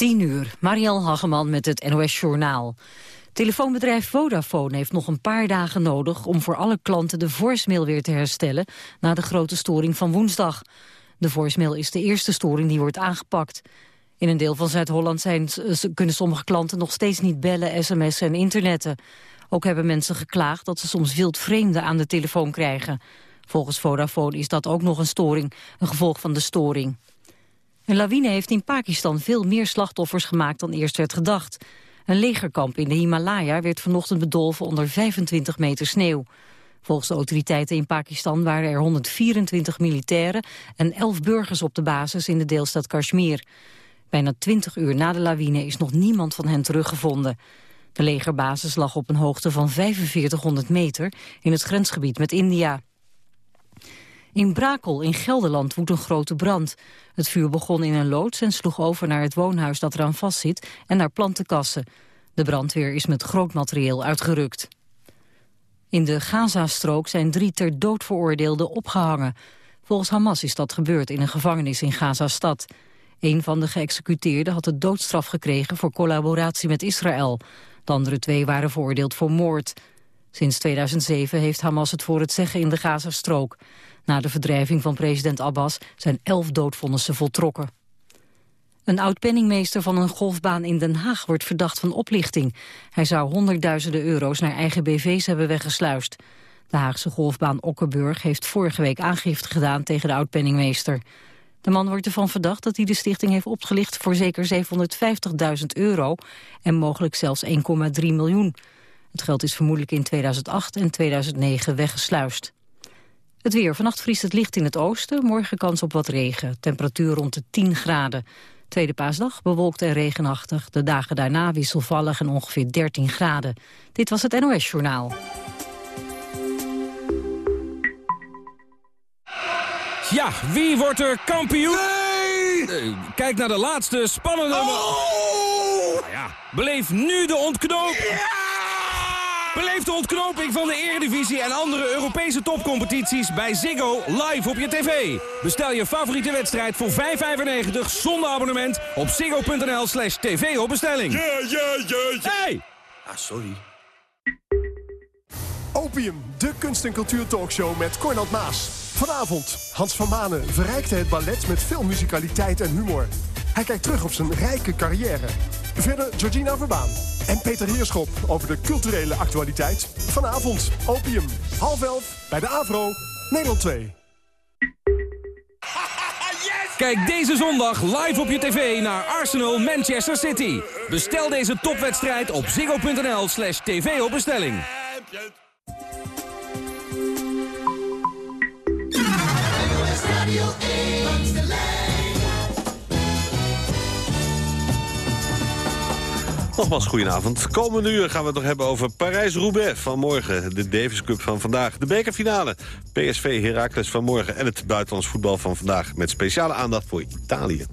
10 uur, Marielle Hageman met het NOS Journaal. Telefoonbedrijf Vodafone heeft nog een paar dagen nodig... om voor alle klanten de voicemail weer te herstellen... na de grote storing van woensdag. De voicemail is de eerste storing die wordt aangepakt. In een deel van Zuid-Holland kunnen sommige klanten nog steeds niet bellen, sms'en en internetten. Ook hebben mensen geklaagd dat ze soms wild vreemden aan de telefoon krijgen. Volgens Vodafone is dat ook nog een storing, een gevolg van de storing. Een lawine heeft in Pakistan veel meer slachtoffers gemaakt dan eerst werd gedacht. Een legerkamp in de Himalaya werd vanochtend bedolven onder 25 meter sneeuw. Volgens de autoriteiten in Pakistan waren er 124 militairen en 11 burgers op de basis in de deelstaat Kashmir. Bijna 20 uur na de lawine is nog niemand van hen teruggevonden. De legerbasis lag op een hoogte van 4500 meter in het grensgebied met India. In Brakel in Gelderland woedt een grote brand. Het vuur begon in een loods en sloeg over naar het woonhuis dat eraan vastzit en naar plantenkassen. De brandweer is met groot materieel uitgerukt. In de Gazastrook zijn drie ter dood veroordeelden opgehangen. Volgens Hamas is dat gebeurd in een gevangenis in Gaza-stad. Een van de geëxecuteerden had de doodstraf gekregen voor collaboratie met Israël. De andere twee waren veroordeeld voor moord. Sinds 2007 heeft Hamas het voor het zeggen in de Gazastrook. Na de verdrijving van president Abbas zijn elf doodvonnissen voltrokken. Een oud-penningmeester van een golfbaan in Den Haag wordt verdacht van oplichting. Hij zou honderdduizenden euro's naar eigen BV's hebben weggesluist. De Haagse golfbaan Okkenburg heeft vorige week aangifte gedaan tegen de oud-penningmeester. De man wordt ervan verdacht dat hij de stichting heeft opgelicht voor zeker 750.000 euro en mogelijk zelfs 1,3 miljoen. Het geld is vermoedelijk in 2008 en 2009 weggesluist. Het weer. Vannacht vriest het licht in het oosten. Morgen kans op wat regen. Temperatuur rond de 10 graden. Tweede paasdag bewolkt en regenachtig. De dagen daarna wisselvallig en ongeveer 13 graden. Dit was het NOS Journaal. Ja, wie wordt er kampioen? Nee! kijk naar de laatste spannende... Oh! Nou ja, beleef nu de ontknoping. Beleef de ontknoping van de Eredivisie en andere Europese topcompetities bij Ziggo live op je tv. Bestel je favoriete wedstrijd voor 5,95 zonder abonnement op ziggo.nl slash tv op bestelling. Ja, ja, ja, ja. Hey! Ah, sorry. Opium, de kunst- en cultuurtalkshow met Cornald Maas. Vanavond, Hans van Manen verrijkte het ballet met veel musicaliteit en humor. Hij kijkt terug op zijn rijke carrière. Verder Georgina Verbaan en Peter Heerschop over de culturele actualiteit. Vanavond, Opium, half elf, bij de AVRO, Nederland 2. Kijk deze zondag live op je tv naar Arsenal Manchester City. Bestel deze topwedstrijd op ziggo.nl slash tv op bestelling. Nogmaals, goedenavond. Komende uur gaan we het nog hebben over Parijs-Roubaix van morgen. De Davis Cup van vandaag. De bekerfinale. PSV Heracles van morgen. En het buitenlands voetbal van vandaag. Met speciale aandacht voor Italië.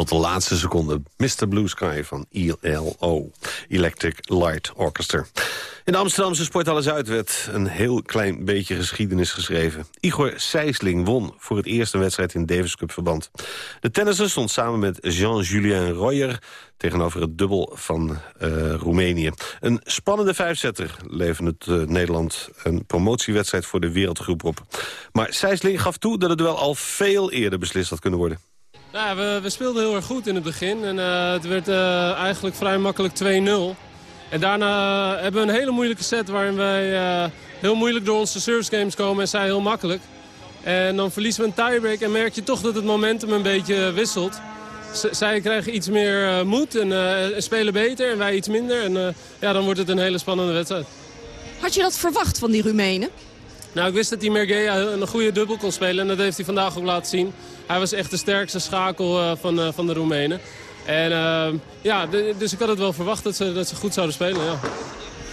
Tot de laatste seconde. Mr. Blue Sky van ELO, Electric Light Orchestra. In de Amsterdamse Sporthalle Zuid werd een heel klein beetje geschiedenis geschreven. Igor Sijsling won voor het eerst een wedstrijd in Davis Cup verband. De tennisser stond samen met Jean-Julien Royer tegenover het dubbel van eh, Roemenië. Een spannende vijfzetter leverde het eh, Nederland een promotiewedstrijd voor de wereldgroep op. Maar Sijsling gaf toe dat het wel al veel eerder beslist had kunnen worden. Ja, we, we speelden heel erg goed in het begin. En eh, het werd eh, eigenlijk vrij makkelijk 2-0. En daarna hebben we een hele moeilijke set waarin wij eh, heel moeilijk door onze service games komen en zij heel makkelijk. En dan verliezen we een tiebreak en merk je toch dat het momentum een beetje wisselt. Z- zij krijgen iets meer eh, moed en eh, spelen beter en wij iets minder. En eh, ja, dan wordt het een hele spannende wedstrijd. Had je dat verwacht van die Roemenen? Nou, ik wist dat die Mergea een goede dubbel kon spelen en dat heeft hij vandaag ook laten zien. Hij was echt de sterkste schakel eh, van, eh, van de Roemenen. En eh, ja, dus ik had het wel verwacht dat ze, dat ze goed zouden spelen, ja.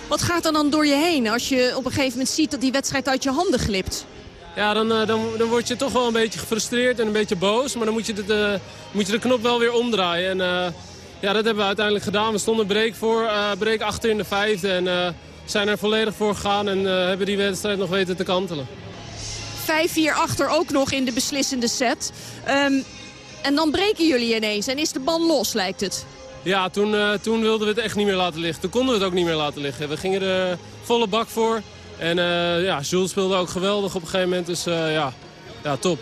Wat gaat er dan door je heen als je op een gegeven moment ziet dat die wedstrijd uit je handen glipt? Ja, dan, dan, dan word je toch wel een beetje gefrustreerd en een beetje boos. Maar dan moet je de, de, moet je de knop wel weer omdraaien. En ja, dat hebben we uiteindelijk gedaan. We stonden break voor, eh break achter in de vijfde. En eh, zijn er volledig voor gegaan en hebben die wedstrijd nog weten te kantelen. 5-4 achter ook nog in de beslissende set. Ehm, en dan breken jullie ineens en is de bal los, lijkt het. Ja, toen, eh, toen wilden we het echt niet meer laten liggen. Toen konden we het ook niet meer laten liggen. We gingen er volle bak voor. En eh, ja, Jules speelde ook geweldig op een gegeven moment. Dus eh, ja, ja, top.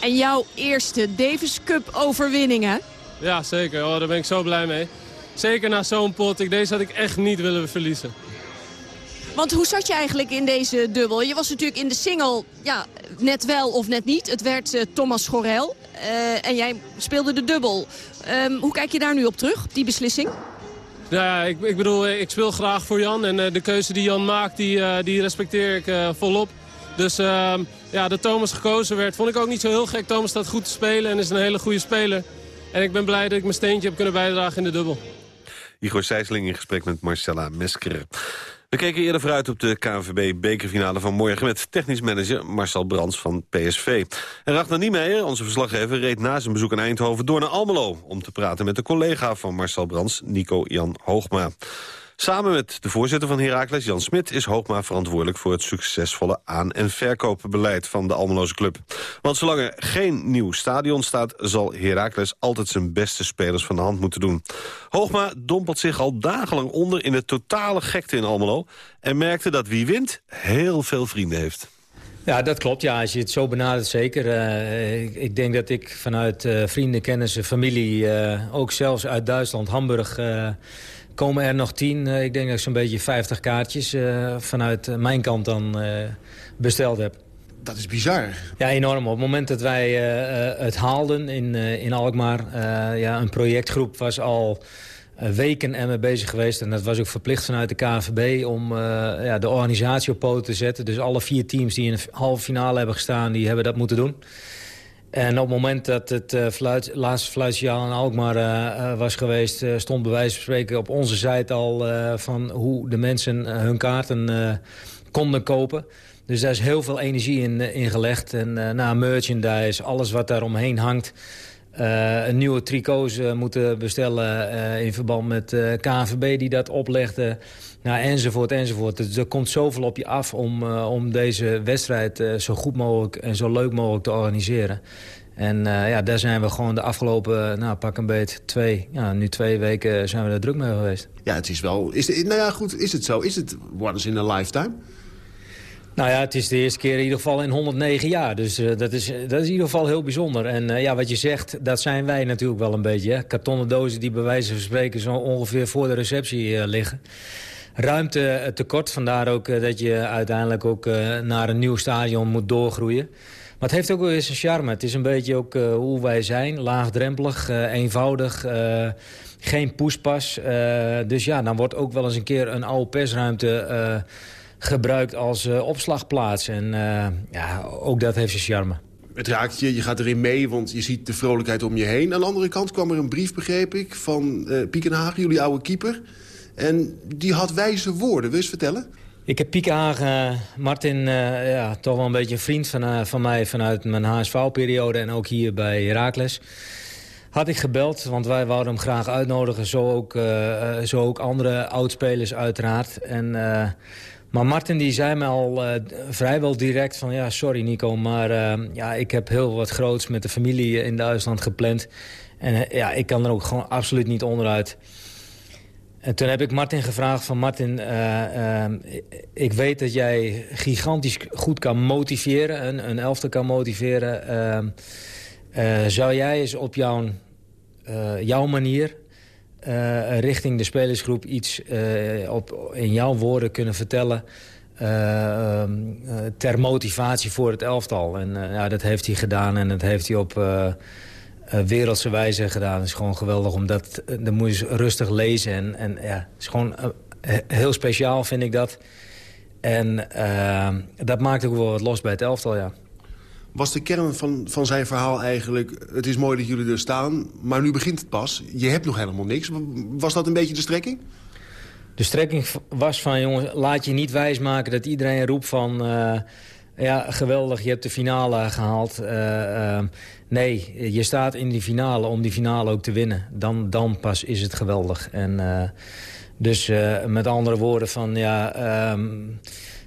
En jouw eerste Davis Cup overwinning, hè? Ja, zeker. Oh, daar ben ik zo blij mee. zeker na zo'n pot. Ik, deze had ik echt niet willen verliezen. Want hoe zat je eigenlijk in deze dubbel? Je was natuurlijk in de single ja, net wel of net niet. Het werd eh, Thomas Schorel eh, en jij speelde de dubbel. Ehm, hoe kijk je daar nu op terug, die beslissing? Nou ja, ik, ik bedoel, ik speel graag voor Jan. En eh, de keuze die Jan maakt, die, eh, die respecteer ik eh, volop. Dus ehm, ja, dat Thomas gekozen werd, vond ik ook niet zo heel gek. Thomas staat goed te spelen en is een hele goede speler. En ik ben blij dat ik mijn steentje heb kunnen bijdragen in de dubbel. Igor Sijsling in gesprek met Marcella Mesker. We keken eerder vooruit op de KNVB-bekerfinale van morgen... met technisch manager Marcel Brands van PSV. En Ragnar Niemeyer, onze verslaggever, reed na zijn bezoek aan Eindhoven... door naar Almelo om te praten met de collega van Marcel Brands, Nico-Jan Hoogma. Samen met de voorzitter van Heracles, Jan Smit... is Hoogma verantwoordelijk voor het succesvolle aan- en verkoopbeleid van de Almeloze club. Want zolang er geen nieuw stadion staat... zal Heracles altijd zijn beste spelers van de hand moeten doen. Hoogma dompelt zich al dagenlang onder in de totale gekte in Almelo... en merkte dat wie wint heel veel vrienden heeft. Ja, dat klopt. Ja, als je het zo benadert, zeker. Eh, ik, denk dat ik vanuit eh, vrienden, kennissen, familie... eh, ook zelfs uit Duitsland, Hamburg... komen er nog tien. Eh, ik denk dat ik zo'n beetje 50 kaartjes... eh, vanuit eh, mijn kant dan besteld heb. Dat is bizar. Ja, enorm. Op het moment dat wij het haalden in, in Alkmaar... ja, een projectgroep was al weken ermee bezig geweest. En dat was ook verplicht vanuit de KNVB om ja, de organisatie op poten te zetten. Dus alle vier teams die in de halve finale hebben gestaan, die hebben dat moeten doen. En op het moment dat het eh, fluit, laatste fluitsignaal in Alkmaar eh, eh, was geweest... stond bij wijze van spreken op onze site al van hoe de mensen hun kaarten konden kopen. Dus daar is heel veel energie in, in gelegd. En na merchandise, alles wat daar omheen hangt... een nieuwe tricots moeten bestellen in verband met KNVB die dat oplegde. Nou, enzovoort, enzovoort. Dus er komt zoveel op je af om, eh, om deze wedstrijd eh, zo goed mogelijk en zo leuk mogelijk te organiseren. En eh, ja, daar zijn we gewoon de afgelopen, nou pak een beet, twee, ja, nu twee weken zijn we er druk mee geweest. Ja, het is wel... Is nou ja, goed, is het zo? Is het once in a lifetime? Nou ja, het is de eerste keer in ieder geval in 109 jaar. Dus dat, is, dat is in ieder geval heel bijzonder. En ja, wat je zegt, dat zijn wij natuurlijk wel een beetje. Hè? Kartonnen dozen die bij wijze van spreken zo ongeveer voor de receptie liggen. Ruimte eh, tekort, vandaar ook eh, dat je uiteindelijk ook eh, naar een nieuw stadion moet doorgroeien. Maar het heeft ook wel eens een charme. Het is een beetje ook hoe wij zijn. Laagdrempelig, eenvoudig, geen poespas. Dus ja, dan wordt ook wel eens een keer een oude persruimte... gebruikt als opslagplaats. En ja, ook dat heeft zijn charme. Het raakt je, je gaat erin mee, want je ziet de vrolijkheid om je heen. Aan de andere kant kwam er een brief, begreep ik, van eh Piekenhagen, jullie oude keeper. En die had wijze woorden. Wil je eens vertellen? Ik heb Piekenhagen, Martin, eh, ja, toch wel een beetje een vriend van, eh, van mij... vanuit mijn HSV-periode en ook hier bij Heracles. Had ik gebeld, want wij wouden hem graag uitnodigen. Zo ook, eh, zo ook andere oudspelers uiteraard. En, maar Martin die zei me al vrijwel direct van... ja, sorry Nico, maar ja, ik heb heel wat groots met de familie in Duitsland gepland. En ja, ik kan er ook gewoon absoluut niet onderuit. En toen heb ik Martin gevraagd van Martin, eh, eh, ik weet dat jij gigantisch goed kan motiveren, een, een elfte kan motiveren. Eh, eh, zou jij eens op jouw, eh, jouw manier richting de spelersgroep iets op, in jouw woorden kunnen vertellen... eh, ehm, eh, ter motivatie voor het elftal. En ja, dat heeft hij gedaan en dat heeft hij op eh, eh, wereldse wijze gedaan. Het is gewoon geweldig, omdat uh, dan moet je rustig lezen. En, en ja, het is gewoon eh, he- heel speciaal, vind ik dat. En eh, dat maakt ook wel wat los bij het elftal, ja. Was de kern van, van zijn verhaal eigenlijk... het is mooi dat jullie er staan, maar nu begint het pas. Je hebt nog helemaal niks. Was dat een beetje de strekking? De strekking was van, jongens, laat je niet wijsmaken dat iedereen roept van... ja, geweldig, je hebt de finale gehaald. Eh, eh, nee, je staat in die finale om die finale ook te winnen. Dan, dan pas is het geweldig. En, eh, dus met andere woorden van, ja... ehm,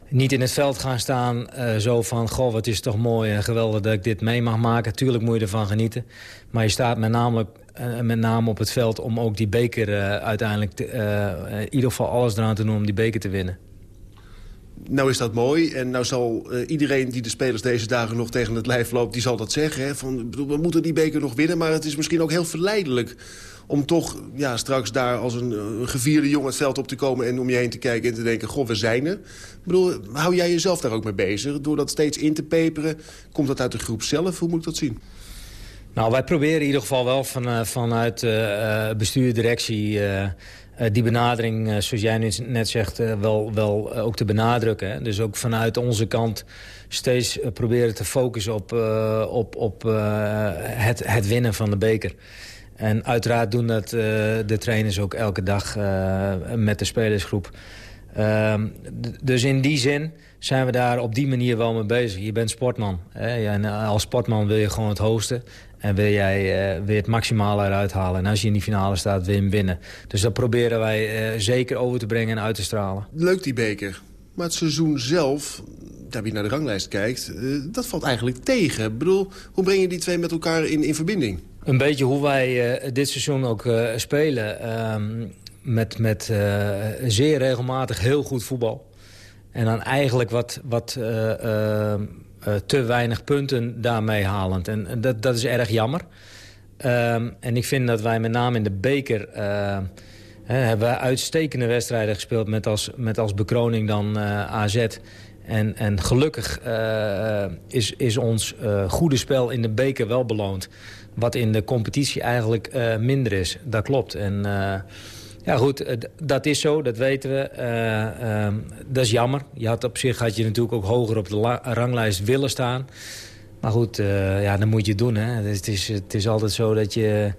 niet in het veld gaan staan, zo van... goh, wat is toch mooi en geweldig dat ik dit mee mag maken. Tuurlijk moet je ervan genieten. Maar je staat met name, met name op het veld om ook die beker uiteindelijk... Te, in ieder geval alles eraan te doen om die beker te winnen. Nou is dat mooi. En nou zal eh, iedereen die de spelers deze dagen nog tegen het lijf loopt... die zal dat zeggen. Hè? Van, we moeten die beker nog winnen. Maar het is misschien ook heel verleidelijk Om toch ja, straks daar als een, gevierde jongen het veld op te komen... en om je heen te kijken en te denken, goh, we zijn er. Ik bedoel, hou jij jezelf daar ook mee bezig? Door dat steeds in te peperen? Komt dat uit de groep zelf? Hoe moet ik dat zien? Nou, wij proberen in ieder geval wel van, eh, vanuit uh, eh, eh, die benadering, eh, zoals jij nu net zegt, eh, wel, wel ook te benadrukken. Dus ook vanuit onze kant steeds proberen te focussen op, op, op het, het winnen van de beker. En uiteraard doen dat de trainers ook elke dag met de spelersgroep. Ehm, dus in die zin zijn we daar op die manier wel mee bezig. Je bent sportman. Hè? Ja, en als sportman wil je gewoon het hoogste. En wil jij eh, je het maximale eruit halen. En als je in die finale staat, wil je hem winnen. Dus dat proberen wij eh, zeker over te brengen en uit te stralen. Leuk die beker. Maar het seizoen zelf, daar wie naar de ranglijst kijkt... eh, dat valt eigenlijk tegen. Ik bedoel, hoe breng je die twee met elkaar in, in verbinding? Een beetje hoe wij dit seizoen ook spelen. ehm, met met zeer regelmatig heel goed voetbal. En dan eigenlijk wat, wat eh, te weinig punten daarmee halend. En, dat, dat is erg jammer. Ehm, en ik vind dat wij met name in de beker... eh, hebben uitstekende wedstrijden gespeeld met als, met als bekroning dan eh, AZ. En, en gelukkig is, is ons goede spel in de beker wel beloond. Wat in de competitie eigenlijk minder is. Dat klopt. En ja goed, eh, dat is zo, dat weten we. Eh, ehm, dat is jammer. Je had op zich had je natuurlijk ook hoger op de ranglijst willen staan. Maar goed, eh, ja, dan moet je doen. Hè. Het, is, het is altijd zo dat je...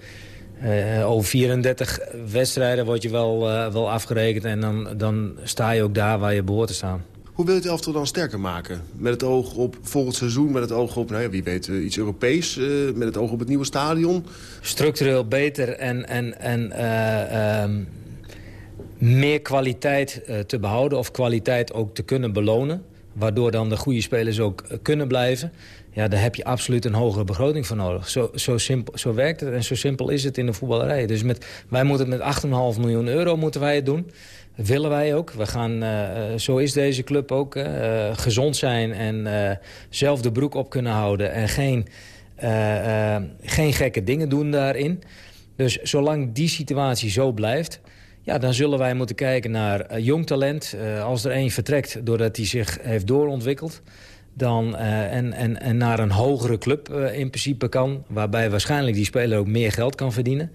over 34 wedstrijden word je wel, wel afgerekend... en dan, dan sta je ook daar waar je behoort te staan. Hoe wil je het elftal dan sterker maken? Met het oog op volgend seizoen, met het oog op, nou ja, wie weet, eh, iets Europees... eh, met het oog op het nieuwe stadion. structureel beter en, en, en eh, ehm, meer kwaliteit te behouden... of kwaliteit ook te kunnen belonen. Waardoor dan de goede spelers ook kunnen blijven. Ja, daar heb je absoluut een hogere begroting voor nodig. Zo, zo, simpel, zo werkt het en zo simpel is het in de voetballerij. Dus met, wij moeten het met 8,5 miljoen euro moeten wij het doen. Willen wij ook. We gaan, eh, eh, zo is deze club ook. eh, gezond zijn en zelf de broek op kunnen houden. En geen, geen gekke dingen doen daarin. Dus zolang die situatie zo blijft... Ja, dan zullen wij moeten kijken naar jong talent. Als er één vertrekt doordat hij zich heeft doorontwikkeld... Dan, en, en, en naar een hogere club in principe kan... waarbij waarschijnlijk die speler ook meer geld kan verdienen...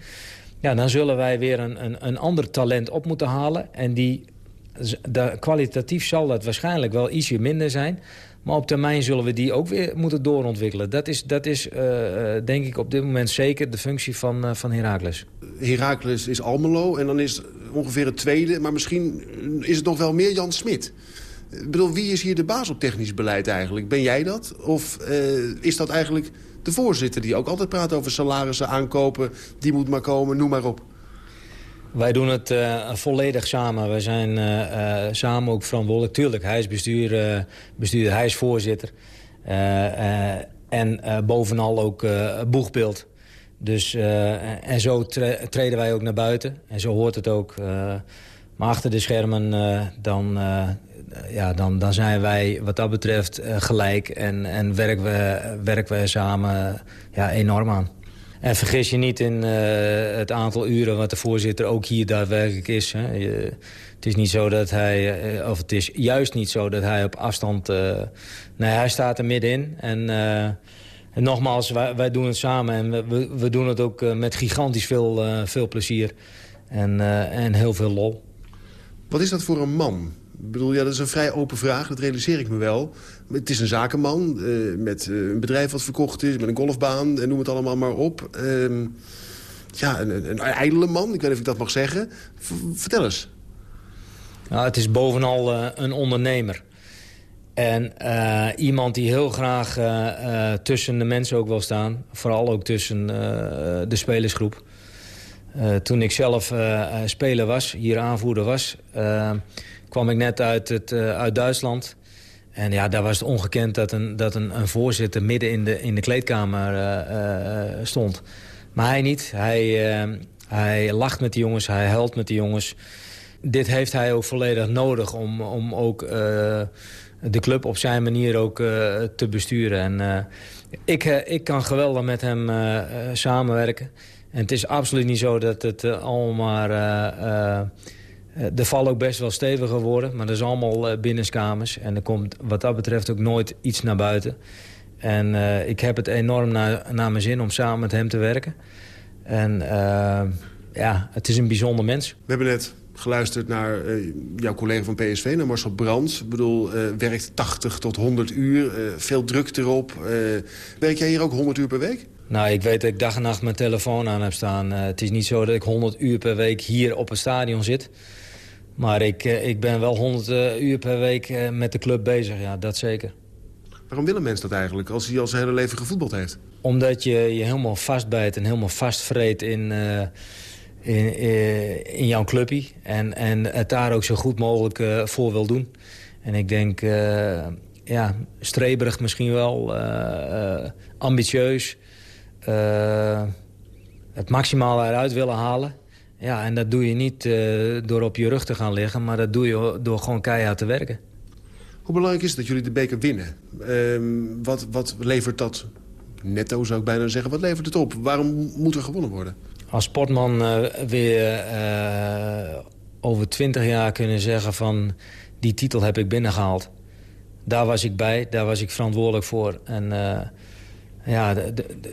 Ja, dan zullen wij weer een, een, een ander talent op moeten halen. En die, de, kwalitatief zal dat waarschijnlijk wel ietsje minder zijn... Maar op termijn zullen we die ook weer moeten doorontwikkelen. Dat is, dat is eh, eh, denk ik op dit moment zeker de functie van, uh, van Heracles. Heracles is Almelo en dan is ongeveer het tweede... maar misschien is het nog wel meer Jan Smit. Ik bedoel, wie is hier de baas op technisch beleid eigenlijk? Ben jij dat? Of is dat eigenlijk de voorzitter die ook altijd praat over salarissen, aankopen... die moet maar komen, noem maar op? Wij doen het uh, volledig samen. Wij zijn uh, uh, samen ook verantwoordelijk. Tuurlijk, hij is bestuur, bestuurder, hij is voorzitter. en bovenal ook boegbeeld. Dus, en zo tre treden wij ook naar buiten. En zo hoort het ook. maar achter de schermen, dan, ja, dan, dan zijn wij wat dat betreft gelijk. En, en werken, we, werken we samen ja, enorm aan. En vergis je niet in uh, het aantal uren wat de voorzitter ook hier daadwerkelijk is. Hè. Het is niet zo dat hij, uh, of het is juist niet zo dat hij op afstand... Nee, hij staat er middenin. En, nogmaals, wij, wij, doen het samen en we, we doen het ook met gigantisch veel, veel plezier. En, en heel veel lol. Wat is dat voor een man? Ik bedoel, ja, dat is een vrij open vraag, dat realiseer ik me wel. Het is een zakenman uh, met uh, een bedrijf wat verkocht is, met een golfbaan en noem het allemaal maar op. Uh, ja, een, een, een man, ik weet niet of ik dat mag zeggen. Vertel eens. Nou, het is bovenal uh, een ondernemer. En iemand die heel graag tussen de mensen ook wil staan. Vooral ook tussen de spelersgroep. toen ik zelf speler was, hier aanvoerder was kwam ik net uit, het, uh, uit Duitsland. En ja, daar was het ongekend dat een, dat een, een voorzitter midden in de, in de kleedkamer uh, uh, stond. Maar hij niet. Hij, hij lacht met de jongens, hij huilt met de jongens. Dit heeft hij ook volledig nodig om, om ook de club op zijn manier ook te besturen. En ik, ik kan geweldig met hem samenwerken. En het is absoluut niet zo dat het allemaal maar... Uh, er vallen ook best wel steviger worden, maar dat is allemaal uh, binnenskamers. En er komt wat dat betreft ook nooit iets naar buiten. En uh, ik heb het enorm naar, naar mijn zin om samen met hem te werken. En ja, het is een bijzonder mens. We hebben net geluisterd naar jouw collega van PSV, naar Marcel Brands. Ik bedoel, werkt 80 tot 100 uur, veel druk erop. werk jij hier ook 100 uur per week? Nou, ik weet dat ik dag en nacht mijn telefoon aan heb staan. het is niet zo dat ik 100 uur per week hier op het stadion zit... Maar ik, ik ben wel 100 uh, uur per week uh, met de club bezig, ja, dat zeker. Waarom willen mensen dat eigenlijk, als hij al zijn hele leven gevoetbald heeft? Omdat je je helemaal vastbijt en helemaal vastvreet in, uh, in, in jouw clubje. En, en het daar ook zo goed mogelijk voor wil doen. En ik denk, ja, streberig misschien wel, ambitieus. het maximale eruit willen halen. Ja, en dat doe je niet uh, door op je rug te gaan liggen... maar dat doe je door gewoon keihard te werken. Hoe belangrijk is het dat jullie de beker winnen? Uh, wat, wat levert dat netto, zou ik bijna zeggen? Wat levert het op? Waarom moet er gewonnen worden? Als sportman uh, weer over twintig jaar kunnen zeggen van... die titel heb ik binnengehaald. Daar was ik bij, daar was ik verantwoordelijk voor. En ja,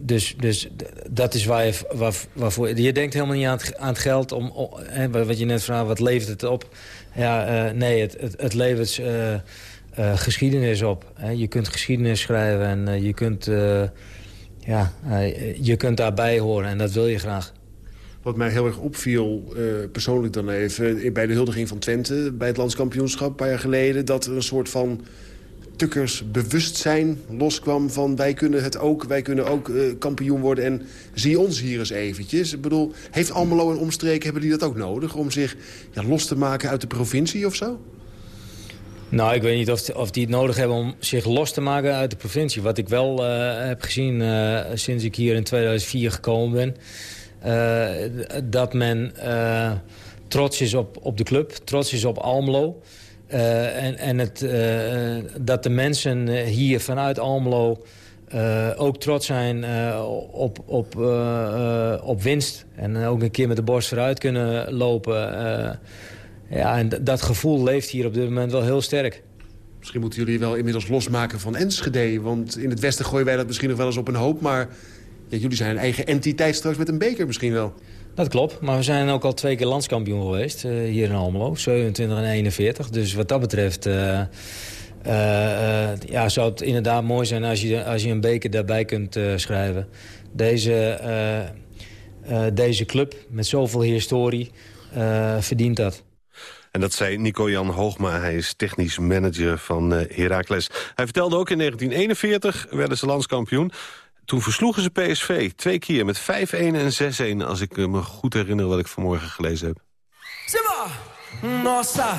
dus, dus dat is waar je, waar, waarvoor... Je denkt helemaal niet aan het, aan het geld, om, om, wat je net vraagt, wat levert het op? Ja, uh, nee, het, het, het levert uh, uh, geschiedenis op. Hè? Je kunt geschiedenis schrijven en je, kunt, ja, je kunt daarbij horen en dat wil je graag. Wat mij heel erg opviel, persoonlijk dan even... bij de huldiging van Twente, bij het landskampioenschap een paar jaar geleden... dat er een soort van Tukkers bewustzijn loskwam van wij kunnen het ook, wij kunnen ook uh, kampioen worden en zie ons hier eens eventjes. Ik bedoel, heeft Almelo en omstreken, hebben die dat ook nodig om zich ja, los te maken uit de provincie of zo? Nou, ik weet niet of, die het nodig hebben om zich los te maken uit de provincie. Wat ik wel uh, heb gezien uh, sinds ik hier in 2004 gekomen ben... dat men trots is op, op de club, trots is op Almelo... Uh, en en het, uh, dat de mensen hier vanuit Almelo ook trots zijn op, op, op winst. En ook een keer met de borst vooruit kunnen lopen. ja, en dat gevoel leeft hier op dit moment wel heel sterk. Misschien moeten jullie wel inmiddels losmaken van Enschede. Want in het westen gooien wij dat misschien nog wel eens op een hoop. Maar jullie zijn een eigen entiteit straks met een beker misschien wel. Dat klopt, maar we zijn ook al twee keer landskampioen geweest uh, hier in Almelo. 27 en 41. Dus wat dat betreft uh, uh, ja, zou het inderdaad mooi zijn als je, als je een beker daarbij kunt schrijven. Deze, deze club met zoveel historie verdient dat. En dat zei Nico-Jan Hoogma, hij is technisch manager van Heracles. Hij vertelde ook in 1941 werden ze landskampioen. Toen versloegen ze PSV twee keer met 5-1 en 6-1... als ik me goed herinner wat ik vanmorgen gelezen heb. Nossa,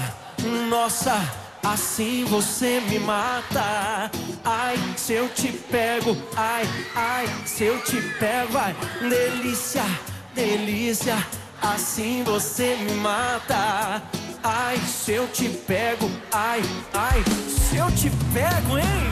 nossa, assim você me mata. Ai, se eu te pego, ai, ai, se eu te pego, ai, delícia, delícia, assim você me mata. Ai, se eu te pego, ai, ai, se eu te pego, hein?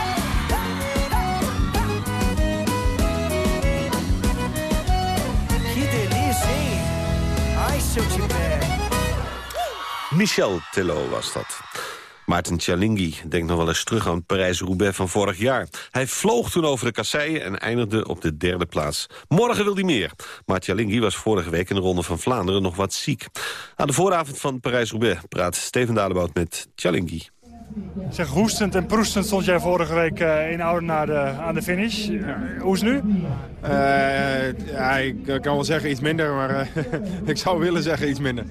Michel Tillo was dat. Maarten Cialinghi denkt nog wel eens terug aan Parijs-Roubaix van vorig jaar. Hij vloog toen over de kasseien en eindigde op de derde plaats. Morgen wil hij meer. Maar Cialinghi was vorige week in de Ronde van Vlaanderen nog wat ziek. Aan de vooravond van Parijs-Roubaix praat Steven Dalebout met Cialinghi. Zeg, hoestend en proestend stond jij vorige week eh, in Oudenaarde aan de finish. Eh, hoe is het nu? Eh, ik kan wel zeggen iets minder, maar ik zou willen zeggen iets minder.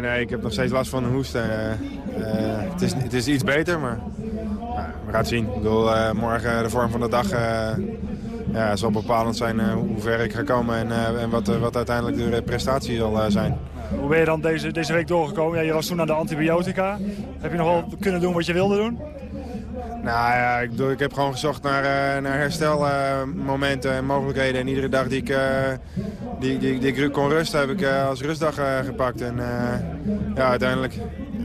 Nee, ik heb nog steeds last van een hoest. het, is, het is iets beter, maar we gaan het zien. Ik bedoel, morgen de vorm van de dag ja, zal bepalend zijn hoe ver ik ga komen en, en wat, wat uiteindelijk de prestatie zal zijn. Hoe ben je dan deze, deze week doorgekomen? Ja, je was toen aan de antibiotica. Heb je nog wel kunnen doen wat je wilde doen? Nou ja, ik, ik heb gewoon gezocht naar, eh, naar herstelmomenten en mogelijkheden. En iedere dag die ik, eh, die, die, die ik kon rusten, heb ik eh, als rustdag gepakt. En ja, uiteindelijk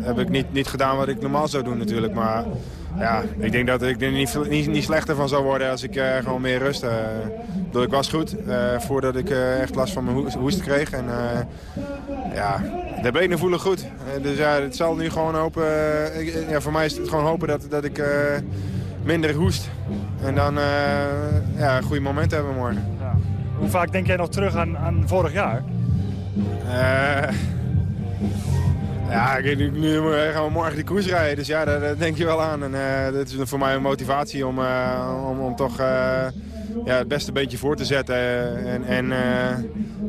heb ik niet, niet gedaan wat ik normaal zou doen natuurlijk. Maar ja, ik denk dat ik er niet, niet, niet slechter van zou worden als ik eh, gewoon meer rust. eh. ik bedoel, ik was goed eh, voordat ik echt last van mijn hoest, hoest kreeg. En ja, de benen voelen goed. Dus ja, het zal nu gewoon hopen. ik- ja, voor mij is het gewoon hopen dat, dat ik minder hoest. En dan ja, een goede moment hebben morgen. Hoe vaak denk jij nog terug aan, aan vorig jaar? Ja, ik- nu, nu gaan we morgen die koers rijden. Dus ja, daar, daar denk je wel aan. En eh, dat is voor mij een motivatie om, eh, om, om toch eh, ja, het beste beetje voor te zetten. En, en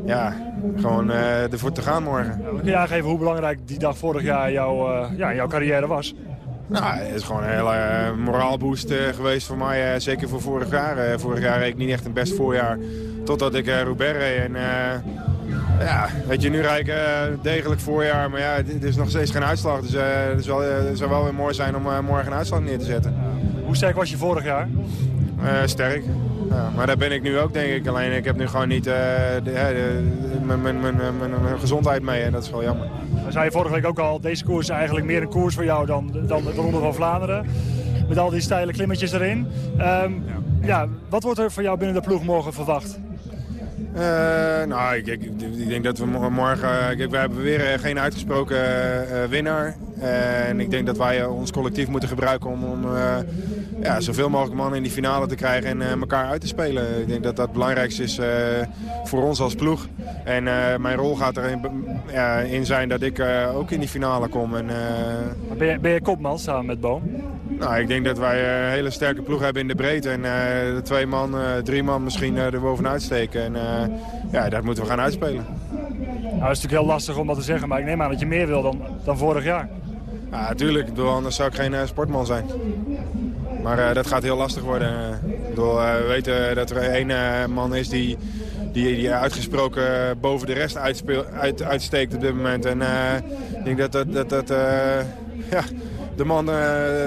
ja, gewoon ervoor te gaan morgen. Kun je aangeven hoe belangrijk die dag vorig jaar jouw, ja, jouw carrière was? Nou, het is gewoon een hele moraalboost geweest voor mij. zeker voor vorig jaar. Vorig jaar reed ik niet echt een best voorjaar. Totdat ik uh, Roubaix reed. En, ja, weet je, nu rijd ik eh, degelijk voorjaar. Maar ja, het is nog steeds geen uitslag. Dus eh, het, is wel, eh, het zou wel weer mooi zijn om morgen een uitslag neer te zetten. Hoe sterk was je vorig jaar? Sterk. Ja, maar daar ben ik nu ook, denk ik. Alleen ik heb nu gewoon niet de, ja, de- mijn- gezondheid mee. En dat is wel jammer. Dan zei je vorige week ook al, deze koers is eigenlijk meer een koers voor jou dan, dan de Ronde van Vlaanderen. Met al die steile klimmetjes erin. Ehm, ja, wat wordt er voor jou binnen de ploeg morgen verwacht? Eh, nou, ik, ik, ik denk dat we mo- morgen... eh, Kijk, we hebben weer eh, geen uitgesproken winnaar. En ik denk dat wij ons collectief moeten gebruiken om, om ja, zoveel mogelijk mannen in die finale te krijgen en elkaar uit te spelen. Ik denk dat dat het belangrijkste is voor ons als ploeg. En mijn rol gaat erin in zijn dat ik ook in die finale kom. En, Ben je, ben je kopman samen met Boom? Nou, ik denk dat wij eh, een hele sterke ploeg hebben in de breedte. En eh, de twee man, eh, drie man misschien eh, er bovenuit steken. En eh, ja, dat moeten we gaan uitspelen. Nou, het is natuurlijk heel lastig om dat te zeggen, maar ik neem aan dat je meer wil dan, dan vorig jaar. Ja, natuurlijk. Bedoel, anders zou ik geen eh, sportman zijn. Maar eh, dat gaat heel lastig worden. Eh, bedoel, eh, we weten dat er één eh, man is die, die, die uitgesproken boven de rest uitspeel, uit, uitsteekt op dit moment. En eh, ik denk dat dat, dat, dat eh, ja, de man eh,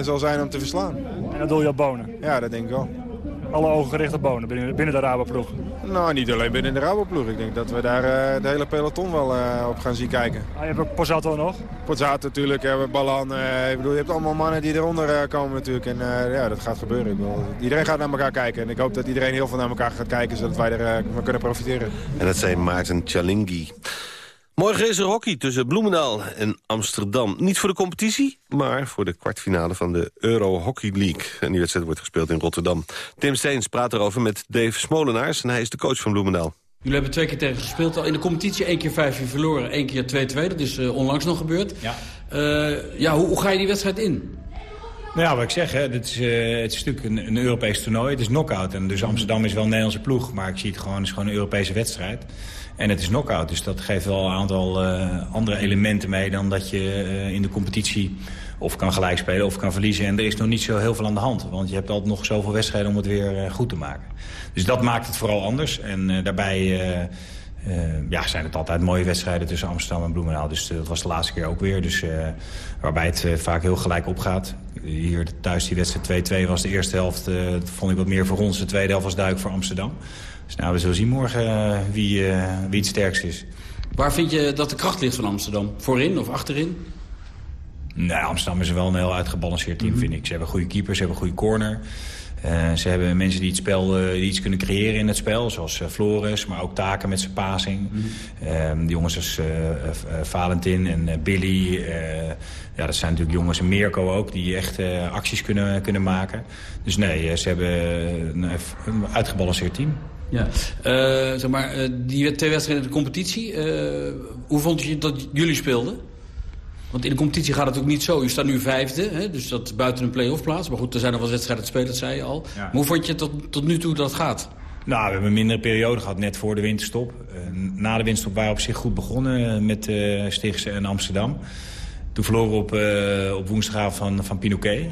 zal zijn om te verslaan. En dat doe je op Bonen? Ja, dat denk ik wel. Alle ogen gericht op Bonen binnen, binnen de Rabo-ploeg. Nou, niet alleen binnen de Raboploeg. Ik denk dat we daar eh, de hele peloton wel eh, op gaan zien kijken. Ah, je hebt ook Pozzato nog? Pozzato natuurlijk, Ballan. eh, ik bedoel, je hebt allemaal mannen die eronder eh, komen natuurlijk. En eh, ja, dat gaat gebeuren. Ik bedoel, iedereen gaat naar elkaar kijken. En ik hoop dat iedereen heel veel naar elkaar gaat kijken, zodat wij er eh, van kunnen profiteren. En dat zei Maarten Chalingi. Morgen is er hockey tussen Bloemendaal en Amsterdam. Niet voor de competitie, maar voor de kwartfinale van de Euro Hockey League. En die wedstrijd wordt gespeeld in Rotterdam. Tim Steens praat erover met Dave Smolenaars en hij is de coach van Bloemendaal. Jullie hebben twee keer tegen gespeeld. al In de competitie één keer 5-4 verloren, één keer 2-2. Dat is eh, onlangs nog gebeurd. Ja. Eh, ja, hoe, hoe ga je die wedstrijd in? Nou ja, wat ik zeg, hè, dit is, eh, het is natuurlijk een, een Europees toernooi. Het is knock-out. En dus Amsterdam is wel een Nederlandse ploeg. Maar ik zie het gewoon, het is gewoon een Europese wedstrijd. En het is knock-out. Dus dat geeft wel een aantal eh, andere elementen mee... dan dat je eh, in de competitie of kan gelijk spelen of kan verliezen. En er is nog niet zo heel veel aan de hand. Want je hebt altijd nog zoveel wedstrijden om het weer eh, goed te maken. Dus dat maakt het vooral anders. En daarbij... ja, zijn het altijd mooie wedstrijden tussen Amsterdam en Bloemendaal. Dus dat was de laatste keer ook weer. Dus, waarbij het vaak heel gelijk opgaat. Hier thuis die wedstrijd 2-2 was de eerste helft. vond ik wat meer voor ons. De tweede helft was duidelijk voor Amsterdam. Dus nou, we zullen zien morgen eh, wie, eh, wie het sterkst is. Waar vind je dat de kracht ligt van Amsterdam? Voorin of achterin? Nou, Amsterdam is wel een heel uitgebalanceerd team, vind ik. Ze hebben goede keepers, ze hebben een goede corner. Eh, ze hebben mensen die het spel die iets kunnen creëren in het spel. Zoals Flores, maar ook Taken met zijn passing. Die jongens als Valentin en Billy. ja, dat zijn natuurlijk jongens en Mirko ook. Die echt acties kunnen, kunnen maken. Dus nee, ze hebben een, een uitgebalanceerd team. Ja. Eh, zeg maar, eh, die twee wedstrijden in de competitie. eh, hoe vond je dat jullie speelden? Want in de competitie gaat het ook niet zo. Je staat nu vijfde, hè, dus dat is buiten een play-off plaats. Maar goed, er zijn nog wel wedstrijden te spelen, dat zei je al. Maar hoe vond je tot, tot nu toe dat het gaat? Nou, we hebben een mindere periode gehad net voor de winterstop. Na de winterstop waren we op zich goed begonnen met uh, Stichtse en Amsterdam. Toen verloren we op, uh, op woensdagavond van, van Pinoquet.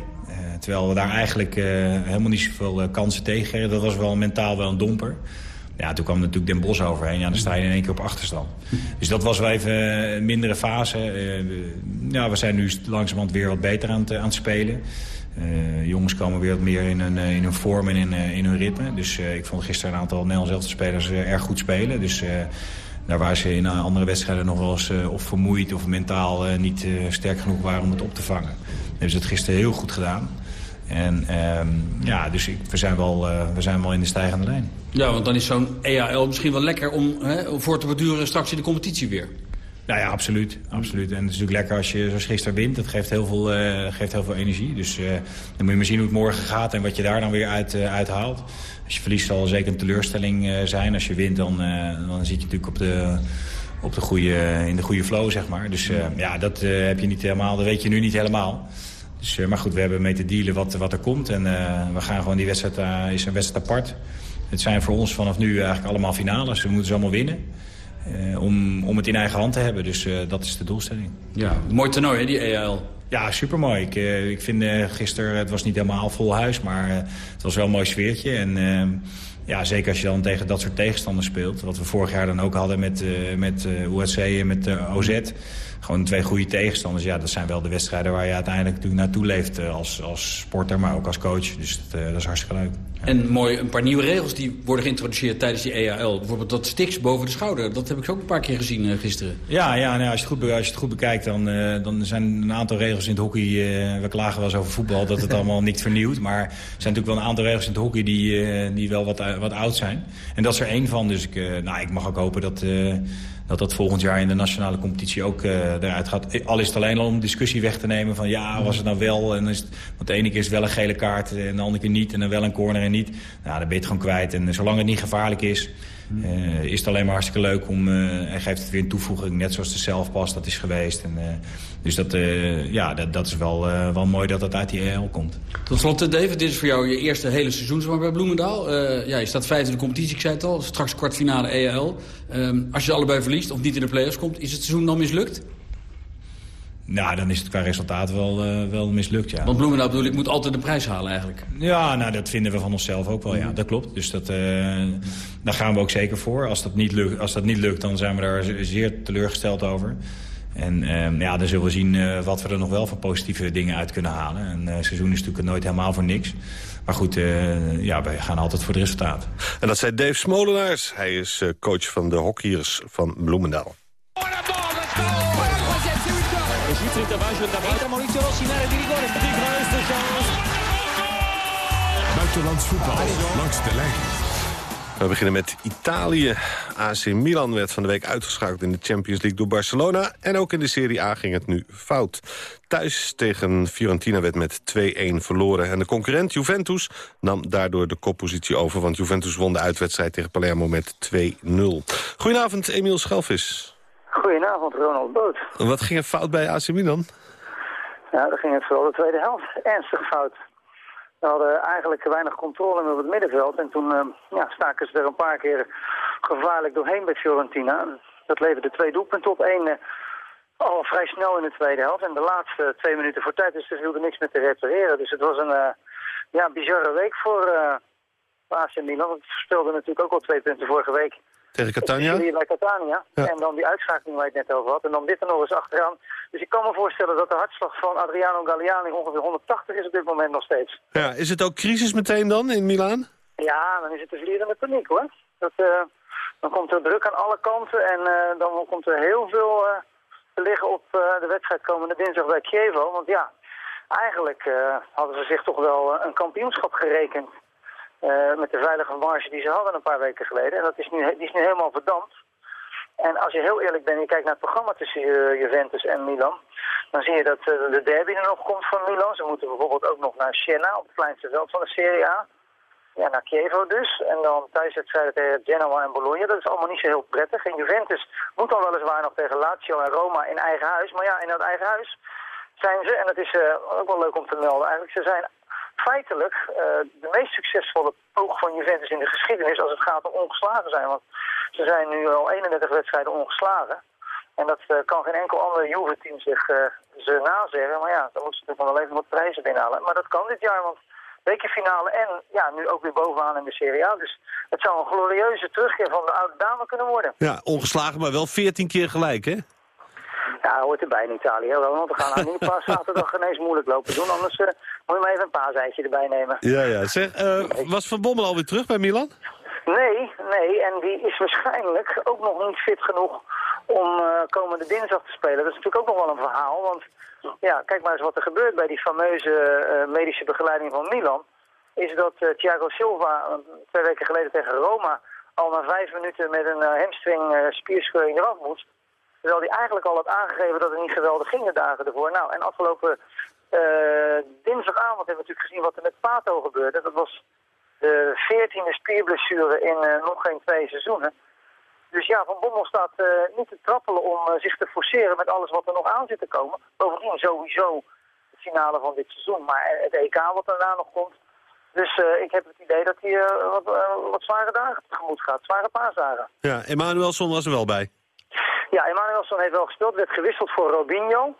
Uh, terwijl we daar eigenlijk uh, helemaal niet zoveel uh, kansen tegen kregen. Dat was wel mentaal wel een domper. Ja, toen kwam natuurlijk Den Bosch overheen. Ja, dan sta je in één keer op achterstand. Dus dat was wel even een mindere fase. Uh, ja, we zijn nu langzamerhand weer wat beter aan het, aan het spelen. Uh, jongens komen weer wat meer in hun, uh, in hun vorm en in, uh, in hun ritme. Dus ik vond gisteren een aantal Nederlandse spelers erg goed spelen. Dus daar waar ze in andere wedstrijden nog wel eens of vermoeid of mentaal niet sterk genoeg waren om het op te vangen. Hebben ze het gisteren heel goed gedaan. En ja, dus ik, we, zijn wel, we zijn wel in de stijgende lijn. Ja, want dan is zo'n EAL misschien wel lekker om hè, voor te beduren straks in de competitie weer. Nou ja, absoluut. absoluut. En het is natuurlijk lekker als je zoals gisteren wint. Dat geeft heel veel, uh, geeft heel veel energie. Dus uh, dan moet je maar zien hoe het morgen gaat en wat je daar dan weer uit, uh, uithaalt. Als je verliest zal zeker een teleurstelling zijn. Als je wint dan, dan zit je natuurlijk op de, op de goede, in de goede flow, zeg maar. Dus ja, dat heb je niet helemaal. Dat weet je nu niet helemaal. Dus, maar goed, we hebben mee te dealen wat, wat er komt. En we gaan gewoon die wedstrijd, is een wedstrijd apart. Het zijn voor ons vanaf nu eigenlijk allemaal finales. We moeten ze allemaal winnen. Uh, om, om het in eigen hand te hebben. Dus uh, dat is de doelstelling. Ja, mooi toernooi hè, die EAL. Ja, supermooi. Ik, uh, ik vind gisteren, het was niet helemaal vol huis, maar het was wel een mooi sfeertje. En ja, zeker als je dan tegen dat soort tegenstanders speelt. Wat we vorig jaar dan ook hadden met, met USC en met OZ. Gewoon twee goede tegenstanders. Ja, dat zijn wel de wedstrijden waar je uiteindelijk natuurlijk naartoe leeft als, als sporter, maar ook als coach. Dus dat, dat is hartstikke leuk. Ja. En mooi, een paar nieuwe regels die worden geïntroduceerd tijdens die EAL. Bijvoorbeeld dat stiks boven de schouder. Dat heb ik ook een paar keer gezien uh, gisteren. Ja, ja nou, als, je het goed, als je het goed bekijkt, dan, uh, dan zijn een aantal regels in het hockey... Uh, we klagen wel eens over voetbal, dat het allemaal niet vernieuwt. Maar er zijn natuurlijk wel een aantal regels in het hockey die, die wel wat, wat oud zijn. En dat is er één van. Dus ik, nou, ik mag ook hopen dat dat dat volgend jaar in de nationale competitie ook uh, eruit gaat. Al is het alleen al om discussie weg te nemen van ja, was het nou wel? En is het, want de ene keer is het wel een gele kaart en de andere keer niet. En dan wel een corner en niet. Nou, dan ben je het gewoon kwijt. En zolang het niet gevaarlijk is, uh, is het alleen maar hartstikke leuk om... Uh, en geeft het weer een toevoeging, net zoals de zelfpas dat is geweest. En, uh, dus dat, ja, dat, dat is wel, wel mooi dat dat uit die EL komt. Tot slot, David, dit is voor jou je eerste hele seizoen bij Bloemendaal. ja, je staat vijfde in de competitie, ik zei het al. Straks kwartfinale EL. Um, als je allebei verliest of niet in de play-offs komt, is het seizoen dan mislukt? Nou, dan is het qua resultaat wel, uh, wel mislukt, ja. Want Bloemendaal bedoel ik moet altijd de prijs halen eigenlijk. Ja, nou dat vinden we van onszelf ook wel, ja. Dat klopt. Dus dat, uh, daar gaan we ook zeker voor. Als dat, niet lukt, als dat niet lukt, dan zijn we daar zeer teleurgesteld over. En uh, ja, dan zullen we zien uh, wat we er nog wel van positieve dingen uit kunnen halen. En het seizoen is natuurlijk nooit helemaal voor niks. Maar goed, uh, ja, wij gaan altijd voor het resultaat. En dat zei Dave Smolenaars. Hij is uh, coach van de hockeyers van Bloemendaal. Buitenlands voetbal langs de lijn. We beginnen met Italië. AC Milan werd van de week uitgeschakeld in de Champions League door Barcelona. En ook in de Serie A ging het nu fout. Thuis tegen Fiorentina werd met 2-1 verloren. En de concurrent Juventus nam daardoor de koppositie over... want Juventus won de uitwedstrijd tegen Palermo met 2-0. Goedenavond, Emiel Schelvis. Goedenavond, Ronald Boot. Wat ging er fout bij AC Milan? Ja, dan ging het vooral de tweede helft ernstig fout. We hadden eigenlijk weinig controle meer op het middenveld. En toen eh, ja, staken ze er een paar keer gevaarlijk doorheen bij Fiorentina. Dat leverde twee doelpunten op. Eén eh, al vrij snel in de tweede helft. En de laatste twee minuten voor tijd. Dus er viel niks meer te repareren. Dus het was een eh, ja, bizarre week voor eh AC Milan. Ze speelden natuurlijk ook al twee punten vorige week. Tegen Catania? Bij Catania. En dan die uitschakeling waar je het net over had. En dan dit er nog eens achteraan. Dus ik kan me voorstellen dat de hartslag van Adriano Galliani ongeveer 180 is op dit moment nog steeds. Ja, is het ook crisis meteen dan in Milaan? Ja, dan is het de vlierende paniek hoor. Dat, eh, dan komt er druk aan alle kanten en eh, dan komt er heel veel eh, te liggen op de wedstrijd komende dinsdag bij Chievo. Want ja, eigenlijk hadden ze zich toch wel een kampioenschap gerekend. Eh, met de veilige marge die ze hadden een paar weken geleden. En dat is nu, die is nu helemaal verdampt. En als je heel eerlijk bent en je kijkt naar het programma tussen eh, Juventus en Milan... dan zie je dat eh, de derby er nog komt van Milan. Ze moeten bijvoorbeeld ook nog naar Siena, op het kleinste veld van de Serie A. Ja, naar Chievo dus. En dan thuiswedstrijden tegen Genoa en Bologna. Dat is allemaal niet zo heel prettig. En Juventus moet dan weliswaar nog tegen Lazio en Roma in eigen huis. Maar ja, in dat eigen huis zijn ze, en dat is ook wel leuk om te melden eigenlijk... ze zijn feitelijk eh, de meest succesvolle ploeg van Juventus in de geschiedenis... als het gaat om ongeslagen zijn. Want ze zijn nu al 31 wedstrijden ongeslagen. En dat eh, kan geen enkel ander Juve-team zich eh, ze nazeggen. Maar ja, dan moeten ze natuurlijk wel even wat prijzen binnenhalen. Maar dat kan dit jaar, want bekerfinale en ja, nu ook weer bovenaan in de Serie A. Dus het zou een glorieuze terugkeer van de oude dame kunnen worden. Ja, ongeslagen, maar wel 14 keer gelijk, hè? Ja, hoort erbij in Italië. Want we gaan nou niet paar zaterdag ineens moeilijk lopen doen. Anders eh, moet je maar even een paaseitje erbij nemen. Ja, ja. Zeg, eh, was Van Bommel alweer terug bij Milan? Nee, nee. En die is waarschijnlijk ook nog niet fit genoeg om eh, komende dinsdag te spelen. Dat is natuurlijk ook nog wel een verhaal. Want ja, kijk maar eens wat er gebeurt bij die fameuze medische begeleiding van Milan. Is dat Thiago Silva twee weken geleden tegen Roma al na vijf minuten met een hamstring spierscheuring eraf moest. Terwijl hij eigenlijk al had aangegeven dat het niet geweldig ging de dagen ervoor. Nou, en afgelopen eh, dinsdagavond hebben we natuurlijk gezien wat er met Pato gebeurde. Dat was de veertiende spierblessure in eh, nog geen twee seizoenen. Dus ja, Van Bommel staat eh, niet te trappelen om zich te forceren met alles wat er nog aan zit te komen. Bovendien sowieso de finale van dit seizoen, maar het EK wat daarna nog komt. Dus ik heb het idee dat hij wat, wat zware dagen tegemoet gaat, zware paasdagen. Ja, Emanuelson was er wel bij. Ja, Emanuelson heeft wel gespeeld, werd gewisseld voor Robinho.